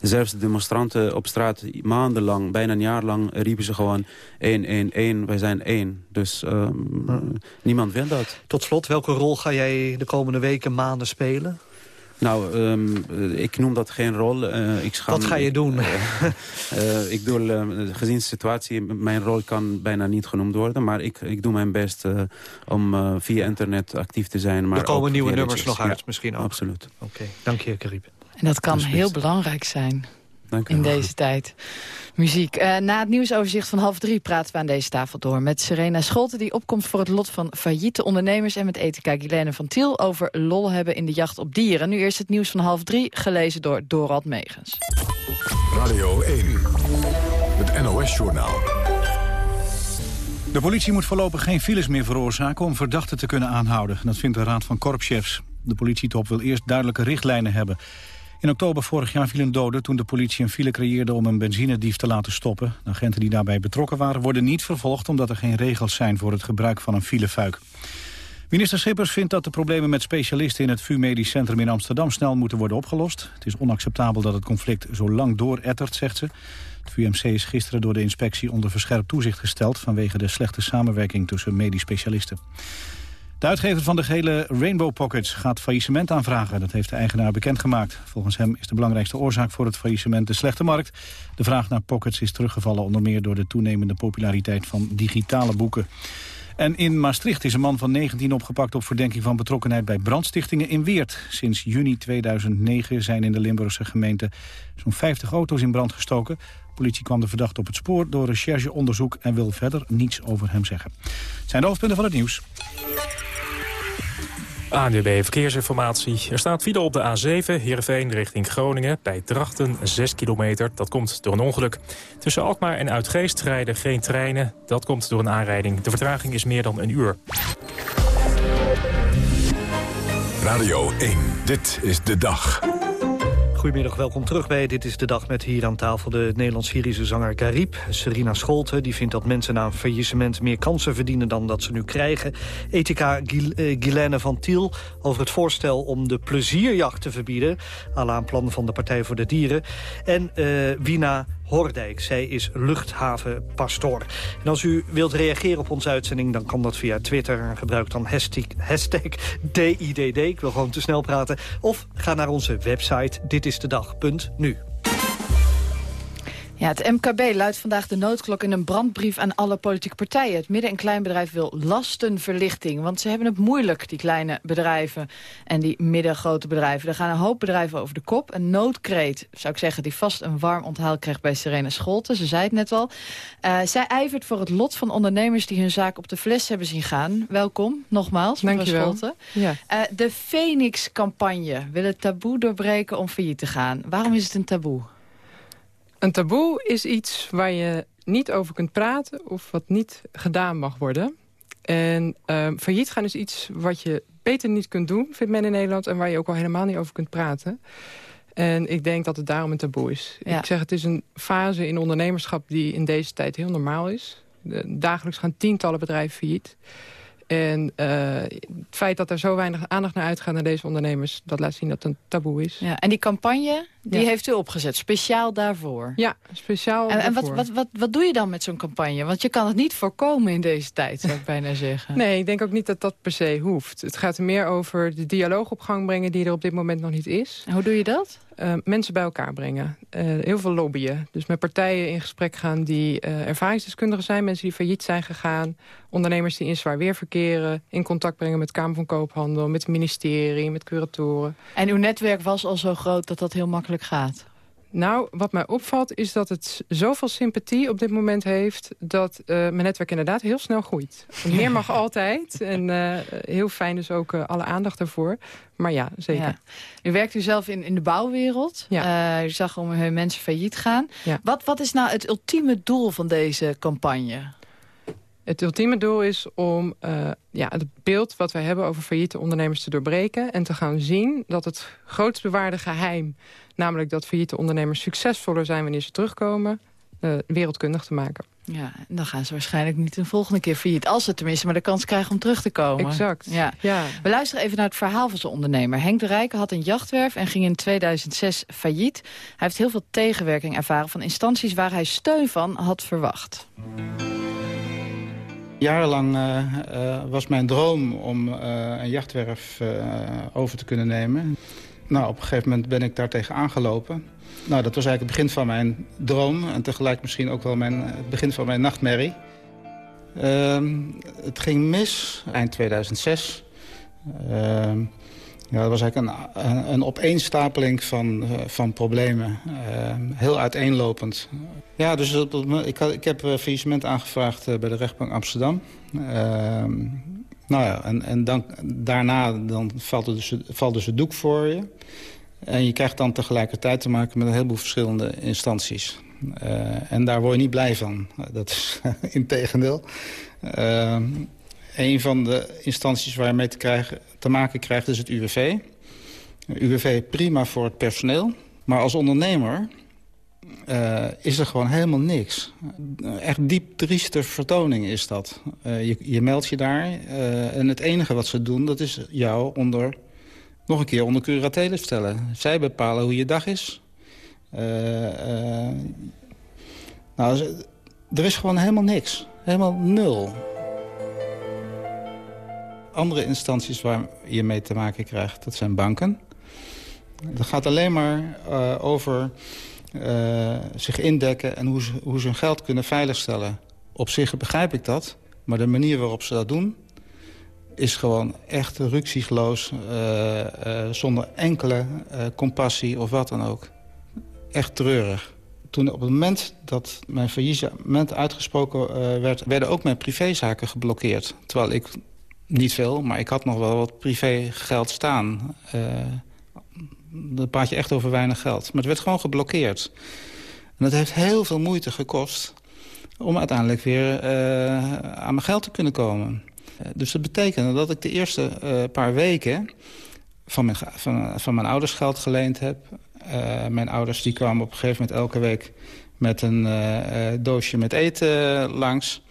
zelfs de demonstranten op straat maandenlang, bijna een jaar lang... riepen ze gewoon 1, 1, 1, wij zijn één. Dus um, ja. niemand wil dat. Tot slot, welke rol ga jij de komende weken, maanden spelen? Nou, um, ik noem dat geen rol. Uh, ik Wat ga je doen? Uh, uh, ik doe, gezien de situatie, mijn rol kan bijna niet genoemd worden. Maar ik, ik doe mijn best om via internet actief te zijn. Maar er komen nieuwe nummers nog uit, ja, misschien ook. Absoluut. Oké, okay. dank je, Karib. En dat kan heel belangrijk zijn. In deze tijd. Muziek. Uh, na het nieuwsoverzicht van half drie praten we aan deze tafel door... met Serena Scholte, die opkomt voor het lot van failliete ondernemers... en met Etika Guilaine van Tiel over lol hebben in de jacht op dieren. Nu eerst het nieuws van half drie, gelezen door Dorald Megens. Radio 1, het NOS-journaal. De politie moet voorlopig geen files meer veroorzaken om verdachten te kunnen aanhouden. Dat vindt de Raad van Korpschefs. De politietop wil eerst duidelijke richtlijnen hebben... In oktober vorig jaar viel een dode toen de politie een file creëerde om een benzinedief te laten stoppen. Agenten die daarbij betrokken waren worden niet vervolgd omdat er geen regels zijn voor het gebruik van een filefuik. Minister Schippers vindt dat de problemen met specialisten in het VU Medisch Centrum in Amsterdam snel moeten worden opgelost. Het is onacceptabel dat het conflict zo lang doorettert, zegt ze. Het VUMC is gisteren door de inspectie onder verscherpt toezicht gesteld vanwege de slechte samenwerking tussen medisch specialisten. De uitgever van de gele Rainbow Pockets gaat faillissement aanvragen. Dat heeft de eigenaar bekendgemaakt. Volgens hem is de belangrijkste oorzaak voor het faillissement de slechte markt. De vraag naar pockets is teruggevallen onder meer door de toenemende populariteit van digitale boeken. En in Maastricht is een man van 19 opgepakt op verdenking van betrokkenheid bij brandstichtingen in Weert. Sinds juni 2009 zijn in de Limburgse gemeente zo'n 50 auto's in brand gestoken. De politie kwam de verdachte op het spoor door rechercheonderzoek en wil verder niets over hem zeggen. Het zijn de hoofdpunten van het nieuws. ANWB Verkeersinformatie. Er staat file op de A7, Heerenveen richting Groningen... bij Drachten, 6 kilometer. Dat komt door een ongeluk. Tussen Alkmaar en Uitgeest rijden geen treinen. Dat komt door een aanrijding. De vertraging is meer dan een uur. Radio 1, dit is de dag. Goedemiddag, welkom terug bij Dit is de Dag met hier aan tafel de Nederlands-Syrische zanger Garib. Serena Scholte, die vindt dat mensen na een faillissement meer kansen verdienen dan dat ze nu krijgen. Etika Guylaine van Tiel over het voorstel om de plezierjacht te verbieden. Aan plan van de Partij voor de Dieren. En uh, Wina Hordijk. Zij is luchthavenpastoor. En als u wilt reageren op onze uitzending, dan kan dat via Twitter. Gebruik dan hashtag, DIDD. Ik wil gewoon te snel praten. Of ga naar onze website ditistedag.nu. Ja, het MKB luidt vandaag de noodklok in een brandbrief aan alle politieke partijen. Het midden- en kleinbedrijf wil lastenverlichting. Want ze hebben het moeilijk, die kleine bedrijven en die middengrote bedrijven. Er gaan een hoop bedrijven over de kop. Een noodkreet, zou ik zeggen, die vast een warm onthaal krijgt bij Serena Scholten. Ze zei het net al. Uh, zij ijvert voor het lot van ondernemers die hun zaak op de fles hebben zien gaan. Welkom, nogmaals, mevrouw Scholten. Ja. Uh, de Phoenix-campagne wil het taboe doorbreken om failliet te gaan. Waarom is het een taboe? Een taboe is iets waar je niet over kunt praten... of wat niet gedaan mag worden. En uh, failliet gaan is iets wat je beter niet kunt doen, vindt men in Nederland... en waar je ook al helemaal niet over kunt praten. En ik denk dat het daarom een taboe is. Ja. Ik zeg, het is een fase in ondernemerschap die in deze tijd heel normaal is. De, dagelijks gaan tientallen bedrijven failliet. En uh, het feit dat er zo weinig aandacht naar uitgaat naar deze ondernemers... dat laat zien dat het een taboe is. Ja, en die campagne, die Ja. heeft u opgezet, speciaal daarvoor? Ja, speciaal En, en wat, wat, wat, wat doe je dan met zo'n campagne? Want je kan het niet voorkomen in deze tijd, zou ik bijna zeggen. Nee, ik denk ook niet dat dat per se hoeft. Het gaat er meer over de dialoog op gang brengen... die er op dit moment nog niet is. En hoe doe je dat? Uh, mensen bij elkaar brengen. Uh, heel veel lobbyen. Dus met partijen in gesprek gaan die uh, ervaringsdeskundigen zijn. Mensen die failliet zijn gegaan. Ondernemers die in zwaar weer verkeren. In contact brengen met Kamer van Koophandel. Met het ministerie, met curatoren. En uw netwerk was al zo groot dat dat heel makkelijk gaat? Nou, wat mij opvalt is dat het zoveel sympathie op dit moment heeft... dat uh, mijn netwerk inderdaad heel snel groeit. Meer mag altijd. En uh, heel fijn dus ook uh, alle aandacht ervoor. Maar ja, zeker. Ja. U werkt u zelf in, in de bouwwereld. Ja. u zag om hun mensen failliet gaan. Ja. Wat, wat is nou het ultieme doel van deze campagne? Het ultieme doel is om uh, ja, het beeld wat wij hebben over failliete ondernemers te doorbreken... en te gaan zien dat het grootst bewaarde geheim... namelijk dat failliete ondernemers succesvoller zijn wanneer ze terugkomen... Uh, wereldkundig te maken. Ja, en dan gaan ze waarschijnlijk niet een volgende keer failliet. Als ze tenminste maar de kans krijgen om terug te komen. Exact. Ja. ja. We luisteren even naar het verhaal van zijn ondernemer. Henk de Rijken had een jachtwerf en ging in 2006 failliet. Hij heeft heel veel tegenwerking ervaren van instanties waar hij steun van had verwacht. Jarenlang uh, uh, was mijn droom om uh, een jachtwerf over te kunnen nemen. Nou, op een gegeven moment ben ik daar tegen aangelopen. Nou, dat was eigenlijk het begin van mijn droom en tegelijk misschien ook wel mijn, het begin van mijn nachtmerrie. Ehm, het ging mis eind 2006. Ehm, ja, dat was eigenlijk een, een, een opeenstapeling van, van problemen. Ehm, heel uiteenlopend. Ja, dus ik, ik heb faillissement aangevraagd bij de rechtbank Amsterdam. nou ja, en, en dan, daarna dan valt, er dus, valt dus doek voor je. En je krijgt dan tegelijkertijd te maken met een heleboel verschillende instanties. En daar word je niet blij van. Dat is in tegendeel. Uh, een van de instanties waar je mee te, krijgen, te maken krijgt is het UWV. UWV prima voor het personeel. Maar als ondernemer uh, is er gewoon helemaal niks. Echt diep trieste vertoning is dat. je, je meldt je daar en het enige wat ze doen... dat is jou onder nog een keer onder curatele stellen. Zij bepalen hoe je dag is. Nou, er is gewoon helemaal niks. Helemaal nul. Andere instanties waar je mee te maken krijgt, dat zijn banken. Dat gaat alleen maar uh, over zich indekken en hoe ze, hoe ze hun geld kunnen veiligstellen. Op zich begrijp ik dat, maar de manier waarop ze dat doen is gewoon echt rukzichtloos, uh, uh, zonder enkele compassie of wat dan ook. Echt treurig. Toen op het moment dat mijn faillissement uitgesproken werd... werden ook mijn privézaken geblokkeerd. Terwijl ik niet veel, maar ik had nog wel wat privégeld staan. dan praat je echt over weinig geld. Maar het werd gewoon geblokkeerd. En dat heeft heel veel moeite gekost... om uiteindelijk weer aan mijn geld te kunnen komen. Dus dat betekende dat ik de eerste uh, paar weken van mijn, van, van mijn ouders geld geleend heb. Uh, mijn ouders die kwamen op een gegeven moment elke week met een uh, doosje met eten langs.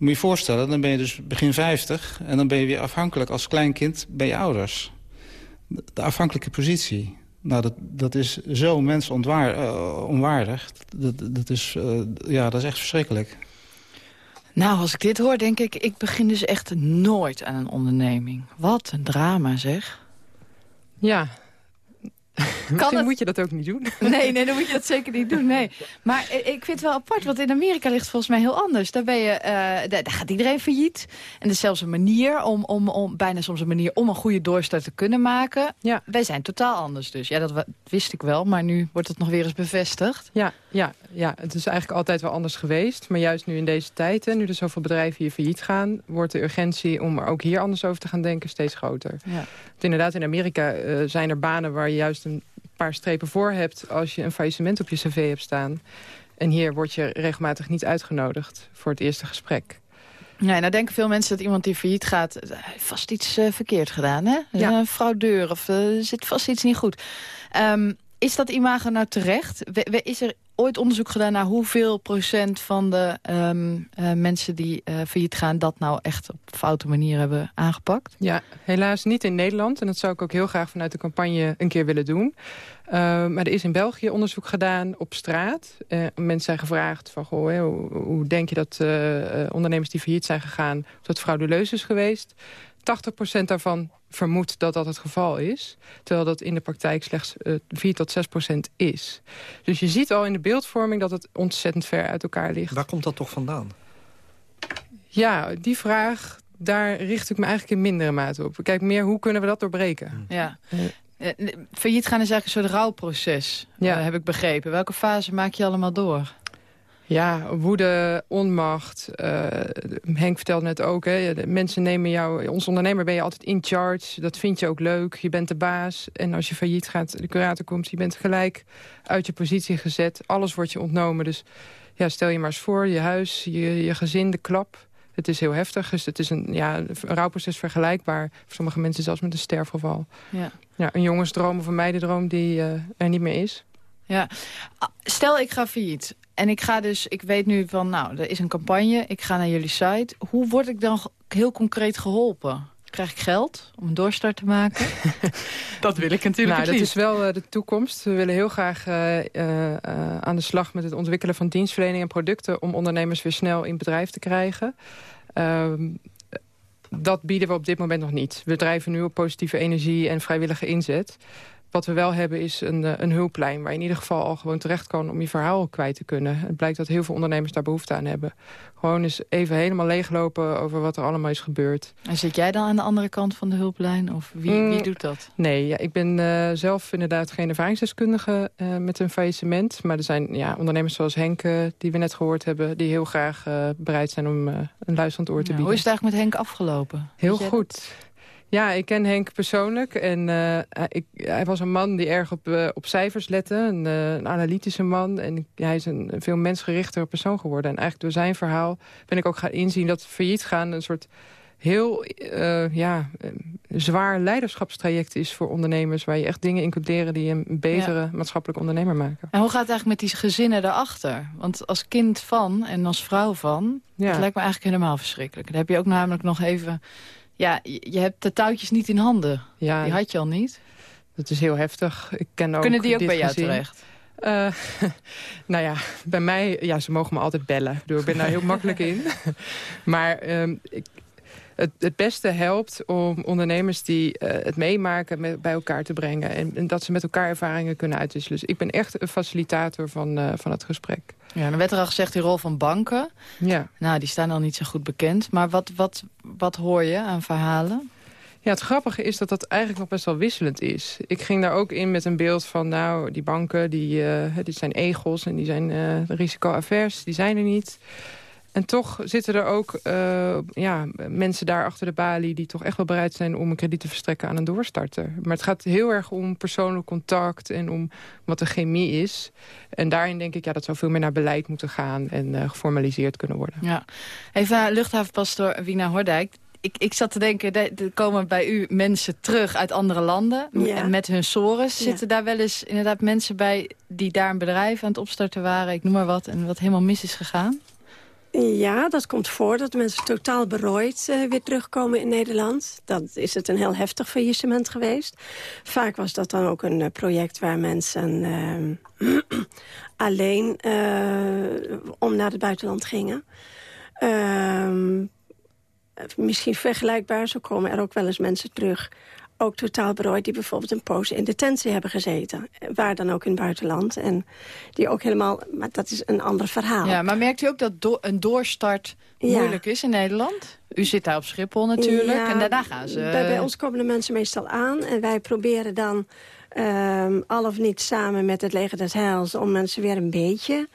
Moet je je voorstellen, dan ben je dus begin 50... en dan ben je weer afhankelijk als kleinkind bij je ouders. De, afhankelijke positie. Nou, dat, dat is zo mensonwaardig. Dat, dat, is, ja, dat is echt verschrikkelijk. Nou, als ik dit hoor, denk ik, ik begin dus echt nooit aan een onderneming. Wat een drama, zeg. Ja, Misschien het- moet je dat ook niet doen. Nee, nee, dan moet je dat zeker niet doen. Nee. Maar ik vind het wel apart, want in Amerika ligt het volgens mij heel anders. Daar, ben je, eh, daar, daar gaat iedereen failliet. En er is zelfs een manier om, om, om, bijna soms een manier om een goede doorstart te kunnen maken. Ja. Wij zijn totaal anders dus. Ja, dat wist ik wel, maar nu wordt het nog weer eens bevestigd. Ja, ja, ja, het is eigenlijk altijd wel anders geweest. Maar juist nu in deze tijd, hè, nu er zoveel bedrijven hier failliet gaan... wordt de urgentie om er ook hier anders over te gaan denken steeds groter. Ja. Want inderdaad, in Amerika eh, zijn er banen waar je juist een paar strepen voor hebt... als je een faillissement op je cv hebt staan. En hier word je regelmatig niet uitgenodigd voor het eerste gesprek. Nee, nou denken veel mensen dat iemand die failliet gaat... eh, vast iets eh, verkeerd gedaan, hè? Ja. Een fraudeur of zit vast iets niet goed. Ehm, is dat imago nou terecht? We- we- Is er ooit onderzoek gedaan naar hoeveel procent van de ehm, eh, mensen die eh, failliet gaan... dat nou echt op foute manier hebben aangepakt? Ja, helaas niet in Nederland. En dat zou ik ook heel graag vanuit de campagne een keer willen doen. Uh, maar er is in België onderzoek gedaan op straat. Uh, mensen zijn gevraagd van, goh, hoe, denk je dat uh, ondernemers die failliet zijn gegaan... dat frauduleus is geweest? 80% daarvan vermoedt dat dat het geval is. Terwijl dat in de praktijk slechts uh, 4 tot 6% is. Dus je ziet al in de beeldvorming dat het ontzettend ver uit elkaar ligt. Waar komt dat toch vandaan? Ja, die vraag, daar richt ik me eigenlijk in mindere mate op. Kijk meer, hoe kunnen we dat doorbreken? Ja. Uh, failliet gaan is eigenlijk een soort rouwproces, ja. uh, heb ik begrepen. Welke fase maak je allemaal door? Ja, woede, onmacht. Uh, Henk vertelde net ook, hè, mensen nemen jou... Als ondernemer ben je altijd in charge. Dat vind je ook leuk. Je bent de baas. En als je failliet gaat, de curator komt... je bent gelijk uit je positie gezet. Alles wordt je ontnomen. Dus ja, stel je maar eens voor, je huis, je, je gezin, de klap. Het is heel heftig. Dus het is een, ja, een rouwproces vergelijkbaar... voor sommige mensen zelfs met een sterfgeval. Ja. Ja, een jongensdroom of een meidendroom die uh, er niet meer is. Ja. Stel, ik ga failliet. En ik ga dus, ik weet nu van, nou, er is een campagne. Ik ga naar jullie site. Hoe word ik dan heel concreet geholpen? Krijg ik geld om een doorstart te maken? dat wil ik natuurlijk nou, Dat is wel uh, de toekomst. We willen heel graag uh, uh, aan de slag met het ontwikkelen van dienstverlening en producten... om ondernemers weer snel in bedrijf te krijgen. dat bieden we op dit moment nog niet. We drijven nu op positieve energie en vrijwillige inzet. Wat we wel hebben is een, een hulplijn... waar je in ieder geval al gewoon terecht kan om je verhaal kwijt te kunnen. Het blijkt dat heel veel ondernemers daar behoefte aan hebben. Gewoon eens even helemaal leeglopen over wat er allemaal is gebeurd. En zit jij dan aan de andere kant van de hulplijn? Of wie, mm, wie doet dat? Nee, ja, ik ben uh, zelf inderdaad geen ervaringsdeskundige uh, met een faillissement. Maar er zijn ja, ondernemers zoals Henk, uh, die we net gehoord hebben... die heel graag bereid zijn om een luisterend oor te bieden. Hoe is het eigenlijk met Henk afgelopen? Heel goed. Ja, ik ken Henk persoonlijk. En uh, ik, hij was een man die erg op, uh, op cijfers lette. Een, uh, een analytische man. En hij is een, veel mensgerichtere persoon geworden. En eigenlijk door zijn verhaal ben ik ook gaan inzien... dat failliet gaan een soort heel ja, zwaar leiderschapstraject is voor ondernemers... waar je echt dingen in kunt leren die een betere ja. maatschappelijk ondernemer maken. En hoe gaat het eigenlijk met die gezinnen daarachter? Want als kind van en als vrouw van... Ja. dat lijkt me eigenlijk helemaal verschrikkelijk. Dan heb je ook namelijk nog even... Ja, je hebt de touwtjes niet in handen. Ja, die had je al niet. Dat is heel heftig. Ik ken ook Kunnen die ook bij jou gezin. terecht? Uh, nou ja, bij mij, ja, ze mogen me altijd bellen. Ik ben daar heel makkelijk in. maar um, ik, het, het, beste helpt om ondernemers die uh, het meemaken met, bij elkaar te brengen. En, en, dat ze met elkaar ervaringen kunnen uitwisselen. Dus ik ben echt een facilitator van, uh, van het gesprek. Ja, dan werd er al gezegd die rol van banken. Ja. Nou, die staan al niet zo goed bekend. Maar wat, wat, wat hoor je aan verhalen? Ja, het grappige is dat dat eigenlijk nog best wel wisselend is. Ik ging daar ook in met een beeld van, nou, die banken, die, uh, die zijn egels en die zijn uh, risicoavers, die zijn er niet. En toch zitten er ook uh, ja, mensen daar achter de balie... die toch echt wel bereid zijn om een krediet te verstrekken aan een doorstarter. Maar het gaat heel erg om persoonlijk contact en om wat de chemie is. En daarin denk ik, ja, dat zou veel meer naar beleid moeten gaan... en uh, geformaliseerd kunnen worden. Ja. Even luchthavenpastoor Wina Hordijk. Ik, ik zat te denken, er komen bij u mensen terug uit andere landen... Ja. met hun sores. Ja. Zitten daar wel eens inderdaad mensen bij die daar een bedrijf aan het opstarten waren... ik noem maar wat, en wat helemaal mis is gegaan? Ja, dat komt voor dat mensen totaal berooid uh, weer terugkomen in Nederland. Dan is het een heel heftig faillissement geweest. Vaak was dat dan ook een uh, project waar mensen uh, alleen om naar het buitenland gingen. Ehm, misschien vergelijkbaar, zo komen er ook wel eens mensen terug ook totaal berooid... die bijvoorbeeld een poos in detentie hebben gezeten. Waar dan ook in het buitenland. En die ook helemaal... Maar dat is een ander verhaal. Ja, maar merkt u ook dat do een doorstart moeilijk is in Nederland? U zit daar op Schiphol natuurlijk. Ja, en daarna gaan ze... Bij, bij ons komen de mensen meestal aan. En wij proberen dan um, al of niet samen met het leger des Heils... om mensen weer een beetje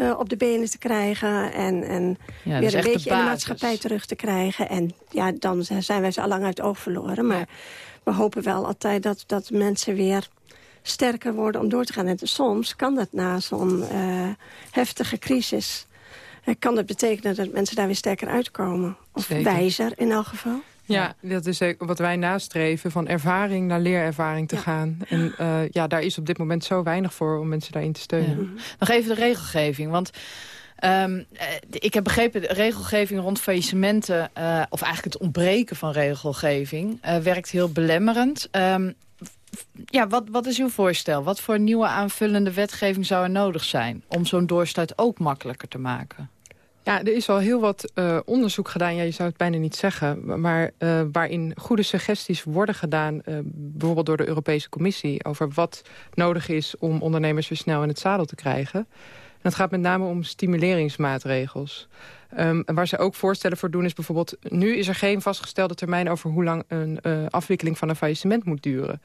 uh, op de benen te krijgen. En, en Ja, weer een de beetje in de maatschappij terug te krijgen. En ja, dan zijn wij ze al lang uit het oog verloren. Maar we hopen wel altijd dat, dat mensen weer sterker worden om door te gaan. En soms kan dat na zo'n uh, heftige crisis... eh, kan dat betekenen dat mensen daar weer sterker uitkomen. Of Zeker. wijzer in elk geval. Ja, dat is ook wat wij nastreven, van ervaring naar leerervaring te gaan. En eh, ja, daar is op dit moment zo weinig voor om mensen daarin te steunen. Nog even de regelgeving, want... ehm, eh, ik heb begrepen, de regelgeving rond faillissementen... eh, of eigenlijk het ontbreken van regelgeving... eh, werkt heel belemmerend. F- ja, wat, wat is uw voorstel? Wat voor nieuwe aanvullende wetgeving zou er nodig zijn... om zo'n doorstart ook makkelijker te maken? Ja, er is al heel wat onderzoek gedaan. Ja, je zou het bijna niet zeggen. Maar waarin goede suggesties worden gedaan... bijvoorbeeld door de Europese Commissie... over wat nodig is om ondernemers weer snel in het zadel te krijgen. En dat gaat met name om stimuleringsmaatregels. Ehm, waar ze ook voorstellen voor doen is bijvoorbeeld... nu is er geen vastgestelde termijn over hoe lang een eh, afwikkeling van een faillissement moet duren.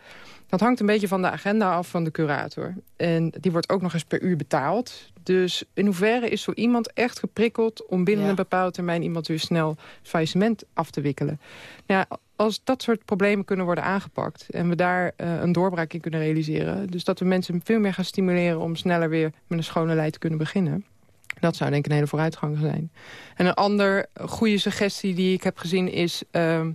Dat hangt een beetje van de agenda af van de curator. En die wordt ook nog eens per uur betaald. Dus in hoeverre is zo iemand echt geprikkeld... om binnen Ja. een bepaalde termijn iemand weer snel faillissement af te wikkelen? Nou ja, als dat soort problemen kunnen worden aangepakt... en we daar eh, een doorbraak in kunnen realiseren... dus dat we mensen veel meer gaan stimuleren... om sneller weer met een schone lei te kunnen beginnen... Dat zou denk ik een hele vooruitgang zijn. En een ander goede suggestie die ik heb gezien is... ehm,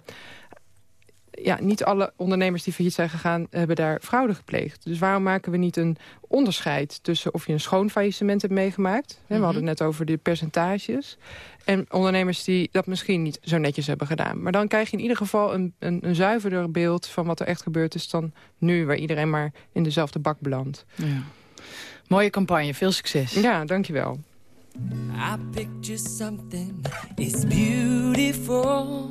ja, niet alle ondernemers die failliet zijn gegaan... hebben daar fraude gepleegd. Dus waarom maken we niet een onderscheid... tussen of je een schoon faillissement hebt meegemaakt... hè, we hadden het net over de percentages... en ondernemers die dat misschien niet zo netjes hebben gedaan. Maar dan krijg je in ieder geval een, een, een zuiverder beeld... van wat er echt gebeurd is dan nu... waar iedereen maar in dezelfde bak belandt. Ja. Mooie campagne, veel succes. Ja, dankjewel. I picture something, it's beautiful.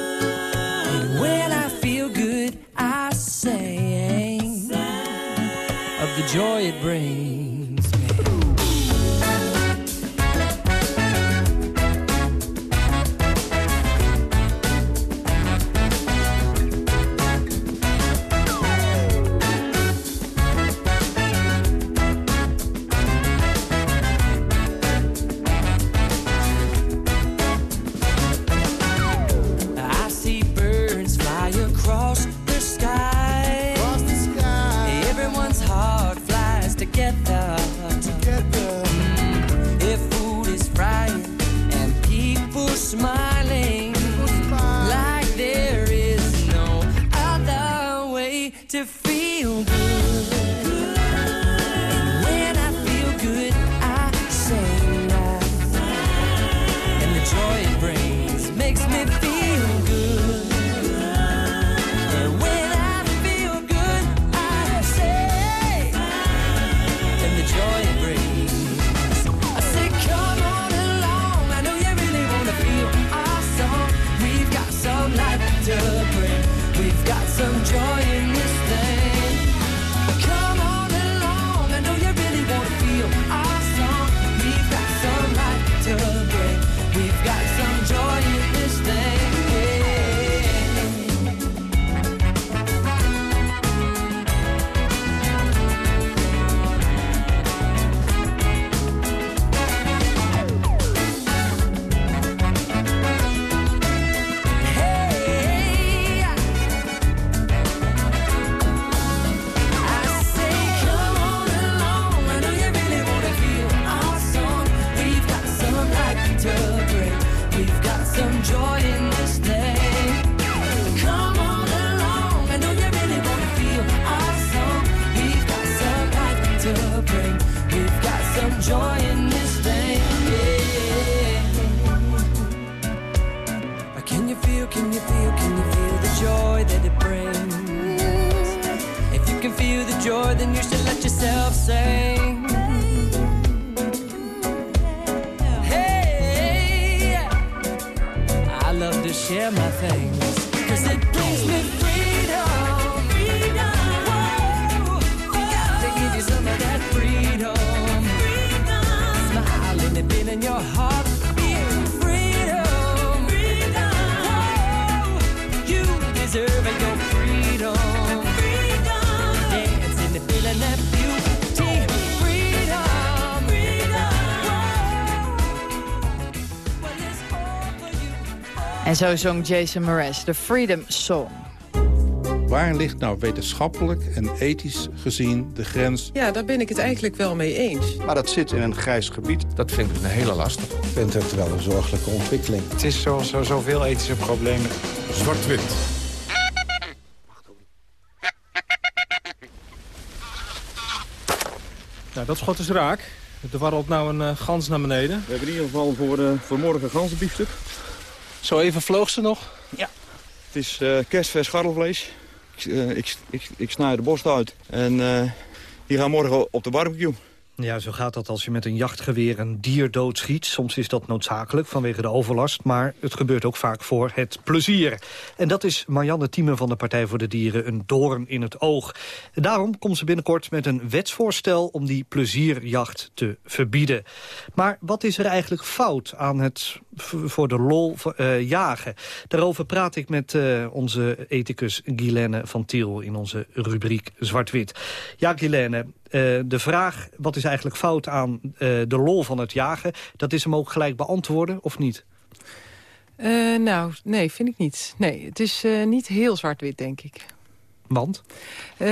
I sing of the joy it brings. En zo zong Jason Mraz de Freedom Song. Waar ligt nou wetenschappelijk en ethisch gezien de grens? Ja, daar ben ik het eigenlijk wel mee eens. Maar dat zit in een grijs gebied. Dat vind ik een hele lastig. Ik vind het wel een zorgelijke ontwikkeling. Het is zoals zo, zoveel ethische problemen. Zwart-wit. Nou, dat schot is raak. Er warrelt nou een eh, gans naar beneden. We hebben in ieder geval voor, eh, voor morgen ganzenbiefstuk. Zo even vloog ze nog? Ja. Het is eh, kerstvers scharrelvlees. Ik, eh, ik, ik, ik snij de borst uit. En eh, die gaan morgen op de barbecue. Ja, zo gaat dat als je met een jachtgeweer een dier doodschiet. Soms is dat noodzakelijk vanwege de overlast, maar het gebeurt ook vaak voor het plezier. En dat is Marianne Thieme van de Partij voor de Dieren een doorn in het oog. Daarom komt ze binnenkort met een wetsvoorstel om die plezierjacht te verbieden. Maar wat is er eigenlijk fout aan het voor de lol eh, jagen? Daarover praat ik met eh, onze ethicus Guilaine van Tiel in onze rubriek Zwart-Wit. Ja, Guilaine, eh, de vraag wat is eigenlijk fout aan eh, de lol van het jagen... dat is hem ook gelijk beantwoorden, of niet? Eh, nou, nee, vind ik niet. Nee, het is niet heel zwart-wit, denk ik. Want? Eh,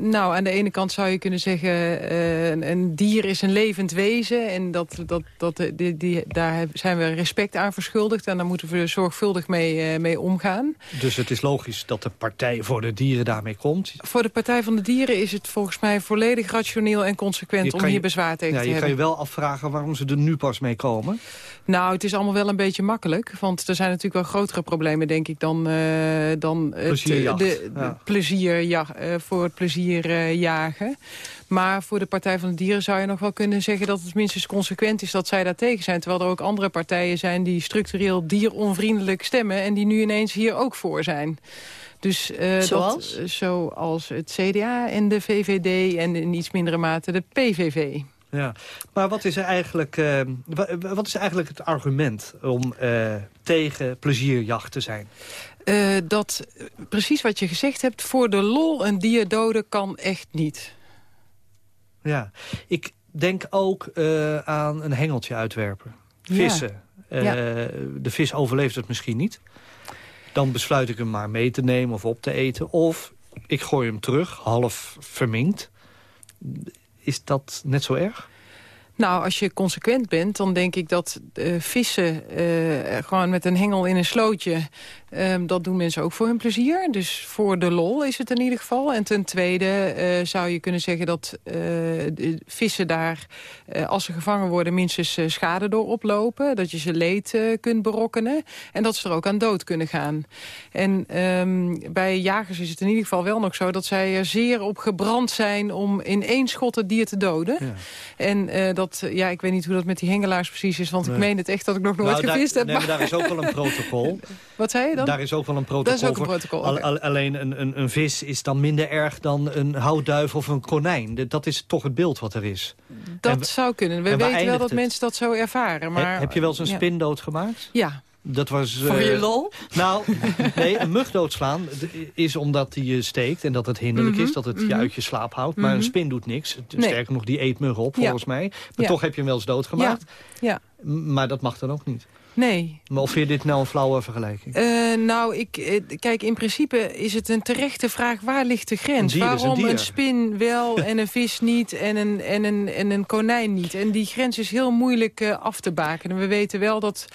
nou, aan de ene kant zou je kunnen zeggen... eh, een, een dier is een levend wezen. En dat, dat, dat, eh, die, die, daar zijn we respect aan verschuldigd. En daar moeten we zorgvuldig mee, mee omgaan. Dus het is logisch dat de Partij voor de Dieren daarmee komt. Voor de Partij van de Dieren is het volgens mij volledig rationeel en consequent... Je om hier je- bezwaar tegen ja, te je hebben. kan je wel afvragen waarom ze er nu pas mee komen. Nou, het is allemaal wel een beetje makkelijk. Want er zijn natuurlijk wel grotere problemen, denk ik, dan, dan het, de ja. Plezierjacht, eh, voor het plezier eh, jagen. Maar voor de Partij van de Dieren zou je nog wel kunnen zeggen... dat het minstens consequent is dat zij daar tegen zijn. Terwijl er ook andere partijen zijn die structureel dieronvriendelijk stemmen... en die nu ineens hier ook voor zijn. Dus, eh, Zoals? Dat, zoals het CDA en de VVD en in iets mindere mate de PVV. Ja, maar wat is er eigenlijk, eh, wa- wat is eigenlijk het argument om eh, tegen plezierjacht te zijn? Eh, dat, eh, precies wat je gezegd hebt, voor de lol een dier doden kan echt niet. Ja, ik denk ook eh, aan een hengeltje uitwerpen. Ja. Vissen. Ja. De vis overleeft het misschien niet. Dan besluit ik hem maar mee te nemen of op te eten. Of ik gooi hem terug, half verminkt. Is dat net zo erg? Nou, als je consequent bent, dan denk ik dat vissen gewoon met een hengel in een slootje... ehm, dat doen mensen ook voor hun plezier. Dus voor de lol is het in ieder geval. En ten tweede eh, zou je kunnen zeggen dat eh, vissen daar... eh, als ze gevangen worden minstens schade door oplopen. Dat je ze leed kunt berokkenen. En dat ze er ook aan dood kunnen gaan. En ehm, bij jagers is het in ieder geval wel nog zo... dat zij er zeer op gebrand zijn om in één schot het dier te doden. En eh, dat, ja, ik weet niet hoe dat met die hengelaars precies is... want ik meen het echt dat ik nog nooit Nou, gevist heb. nee, maar daar is ook wel een protocol. Wat zei je dan? Daar is ook wel een protocol Dat is ook een voor. protocol, Al- oké. al- alleen een, een, een vis is dan minder erg dan een houtduif of een konijn. Dat is toch het beeld wat er is. Dat En- zou kunnen. We weten wel dat het? mensen dat zo ervaren. Maar, Heb- heb je wel eens een ja. spin doodgemaakt? Ja. Dat was... Voor eh, je lol? Nou, nee, een mug doodslaan is omdat die je steekt en dat het hinderlijk Mhm, is, dat het je mhm. uit je slaap houdt. Maar een Mhm. spin doet niks. Nee. Sterker nog, die eet muggen op, Ja. volgens mij. Maar Ja. toch heb je hem wel eens doodgemaakt. Ja. Maar dat mag dan ook niet. Nee. Maar of vind je dit nou een flauwe vergelijking? Eh, nou, ik, eh, kijk, in principe is het een terechte vraag... waar ligt de grens? Een een Waarom dier. spin wel en een vis niet en een, en, een, en een konijn niet? En die grens is heel moeilijk eh, af te bakenen. We weten wel dat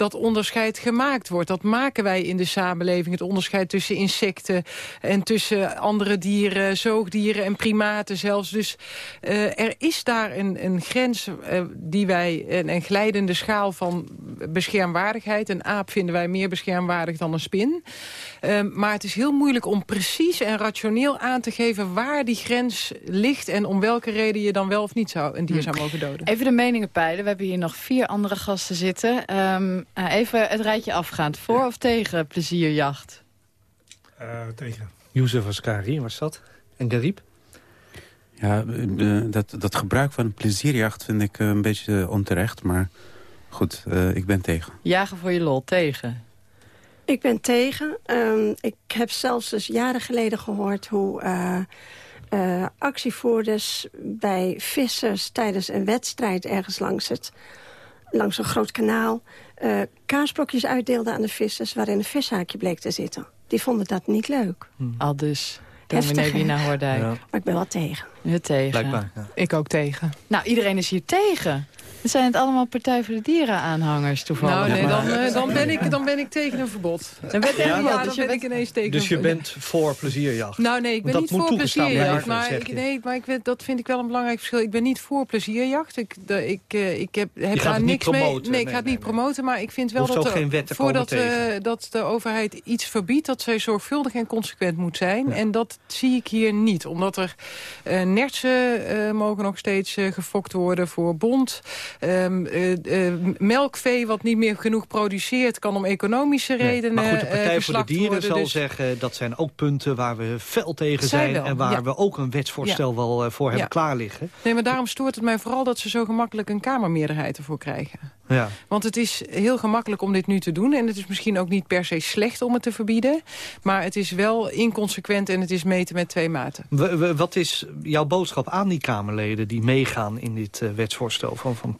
dat onderscheid gemaakt wordt. Dat maken wij in de samenleving. Het onderscheid tussen insecten en tussen andere dieren... zoogdieren en primaten zelfs. Dus eh, er is daar een, een grens eh, die wij... Een, een glijdende schaal van beschermwaardigheid. Een aap vinden wij meer beschermwaardig dan een spin. Ehm, maar het is heel moeilijk om precies en rationeel aan te geven... waar die grens ligt en om welke reden je dan wel of niet zou, een dier Hm. zou mogen doden. Even de meningen peilen. We hebben hier nog vier andere gasten zitten. Ehm, eh, even het rijtje afgaand. Voor of tegen plezierjacht? Eh, tegen. Youssef Ascari was dat. En Garib? Ja, eh, eh, dat, dat gebruik van een plezierjacht vind ik eh, een beetje onterecht. Maar goed, eh, ik ben tegen. Jagen voor je lol, tegen. Ik ben tegen. Ehm, ik heb zelfs dus jaren geleden gehoord hoe eh, eh, actievoerders bij vissers tijdens een wedstrijd ergens langs, het, langs een groot kanaal eh kaasblokjes uitdeelden aan de vissers waarin een vishaakje bleek te zitten. Die vonden dat niet leuk. Al dus. Dominee? Wina Hoordijk. Maar ik ben wel tegen. Je tegen. Blijkbaar, Ik ook tegen. Nou, iedereen is hier tegen. Zijn het allemaal Partij voor de Dieren aanhangers toevallig. Nou nee, dan, eh, dan, ben ik, dan ben ik tegen een verbod. Dan ben tegen ja, dan dus je ben ik bent- ineens tegen Dus je een bent voor plezierjacht? Nou nee, ik ben Dat niet voor plezierjacht. Maar ik, nee, maar ik weet, dat vind ik wel een belangrijk verschil. Ik ben niet voor plezierjacht. Ik, de, ik, eh, ik heb, heb daar niks mee. promoten. Nee, ik ga het niet promoten. Maar ik vind wel dat, er- geen wet voordat eh, tegen. dat de overheid iets verbiedt... dat zij zorgvuldig en consequent moet zijn. En dat zie ik hier niet. Omdat er eh nertsen eh, mogen nog steeds eh, gefokt worden voor bond. Ehm, eh, eh, melkvee wat niet meer genoeg produceert... kan om economische Nee, redenen maar goed, de eh, Partij voor de Dieren worden. zal Dus- zeggen... dat zijn ook punten waar we fel tegen Zij zijn... wel, en waar ja. we ook een wetsvoorstel Ja. wel voor hebben Ja. klaar liggen. Nee, maar daarom stoort het mij vooral dat ze zo gemakkelijk een kamermeerderheid ervoor krijgen. Ja. Want het is heel gemakkelijk om dit nu te doen. En het is misschien ook niet per se slecht om het te verbieden. Maar het is wel inconsequent en het is meten met twee maten. Wat is jouw boodschap aan die Kamerleden... die meegaan in dit wetsvoorstel van, van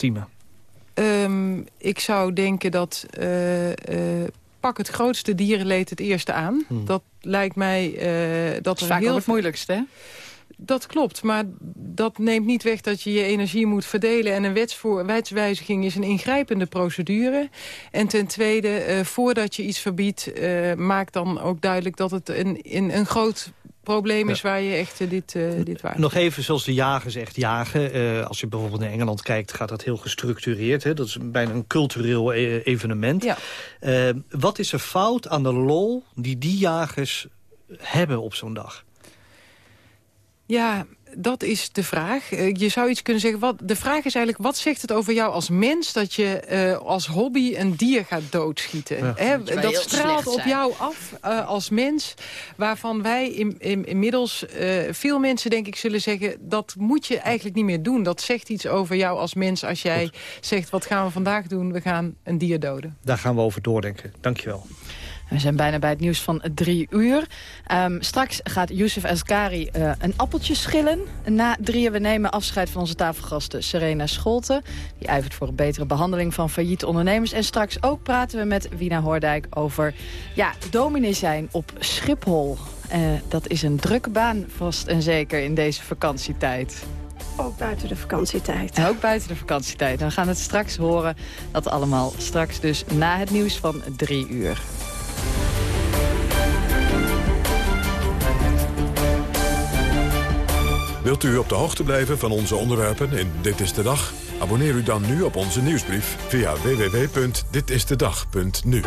Ehm, ik zou denken dat... eh, eh, pak het grootste dierenleed het eerste aan. Hmm. Dat lijkt mij... eh, dat Dat is vaak heel ook het moeilijkste, hè? Dat klopt, maar dat neemt niet weg dat je je energie moet verdelen. En een wetsvoor, wetswijziging is een ingrijpende procedure. En ten tweede, eh, voordat je iets verbiedt... eh, maak dan ook duidelijk dat het een, een, een groot probleem is... waar je echt eh, dit, eh dit waard. Nog even zoals de jagers echt jagen. Eh, als je bijvoorbeeld naar Engeland kijkt, gaat dat heel gestructureerd. Hè? Dat is bijna een cultureel evenement. Ja. Wat is er fout aan de lol die die jagers hebben op zo'n dag? Ja, dat is de vraag. Eh, Je zou iets kunnen zeggen. Wat, de vraag is eigenlijk, wat zegt het over jou als mens... dat je eh, als hobby een dier gaat doodschieten? Ja. Dat straalt op jou af eh, als mens... waarvan wij in, in- inmiddels... eh, veel mensen denk ik zullen zeggen... dat moet je eigenlijk niet meer doen. Dat zegt iets over jou als mens als jij zegt... wat gaan we vandaag doen? We gaan een dier doden. Daar gaan we over doordenken. Dankjewel. We zijn bijna bij het nieuws van drie uur. Ehm, straks gaat Youssef Asgari eh, een appeltje schillen. Na drieën we nemen afscheid van onze tafelgasten Serena Scholten. Die ijvert voor een betere behandeling van failliete ondernemers. En straks ook praten we met Wina Hoordijk over ja, dominee zijn op Schiphol. Eh, dat is een drukke baan, vast en zeker in deze vakantietijd. Ook buiten de vakantietijd. En ook buiten de vakantietijd. We gaan het straks horen. Dat allemaal straks dus na het nieuws van drie uur. Wilt u op de hoogte blijven van onze onderwerpen in Dit is de Dag? Abonneer u dan nu op onze nieuwsbrief via www.ditistedag.nu.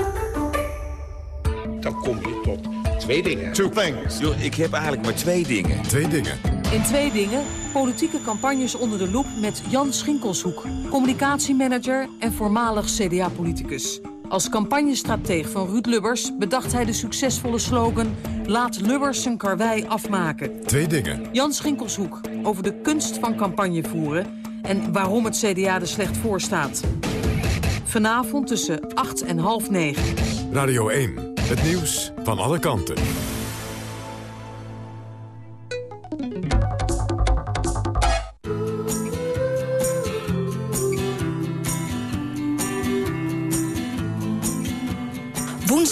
Dan kom je tot twee dingen. Two things. Yo, ik heb eigenlijk maar twee dingen. Twee dingen. In twee dingen politieke campagnes onder de loep met Jan Schinkelshoek, communicatiemanager en voormalig CDA-politicus. Als campagnestratege van Ruud Lubbers bedacht hij de succesvolle slogan... Laat Lubbers zijn karwei afmaken. Twee dingen. Jan Schinkelshoek over de kunst van campagne voeren... en waarom het CDA er slecht voor staat. Vanavond tussen 8 en half 9. Radio 1. Het nieuws van alle kanten.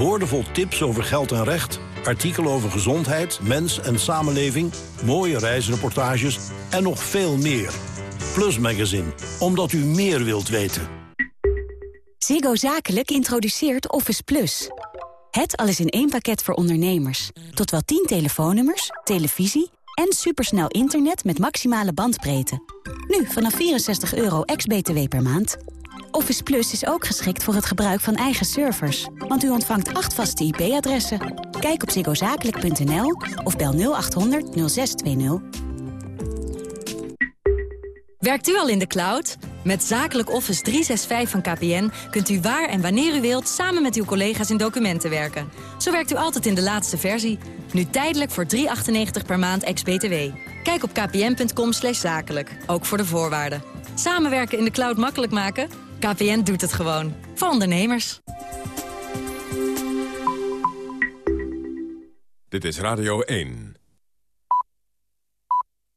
Boordevol tips over geld en recht, artikelen over gezondheid, mens en samenleving... mooie reisreportages en nog veel meer. Plus Magazine, omdat u meer wilt weten. Ziggo Zakelijk introduceert Office Plus. Het alles in één pakket voor ondernemers. Tot wel 10 telefoonnummers, televisie en supersnel internet met maximale bandbreedte. Nu vanaf 64 euro ex-BTW per maand. Office Plus is ook geschikt voor het gebruik van eigen servers. Want u ontvangt acht vaste IP-adressen. Kijk op ziggozakelijk.nl of bel 0800 0620. Werkt u al in de cloud? Met Zakelijk Office 365 van KPN kunt u waar en wanneer u wilt... samen met uw collega's in documenten werken. Zo werkt u altijd in de laatste versie. Nu tijdelijk voor 3,98 per maand ex-BTW. Kijk op kpn.com zakelijk, ook voor de voorwaarden. Samenwerken in de cloud makkelijk maken? KPN doet het gewoon. Voor ondernemers. Dit is Radio 1.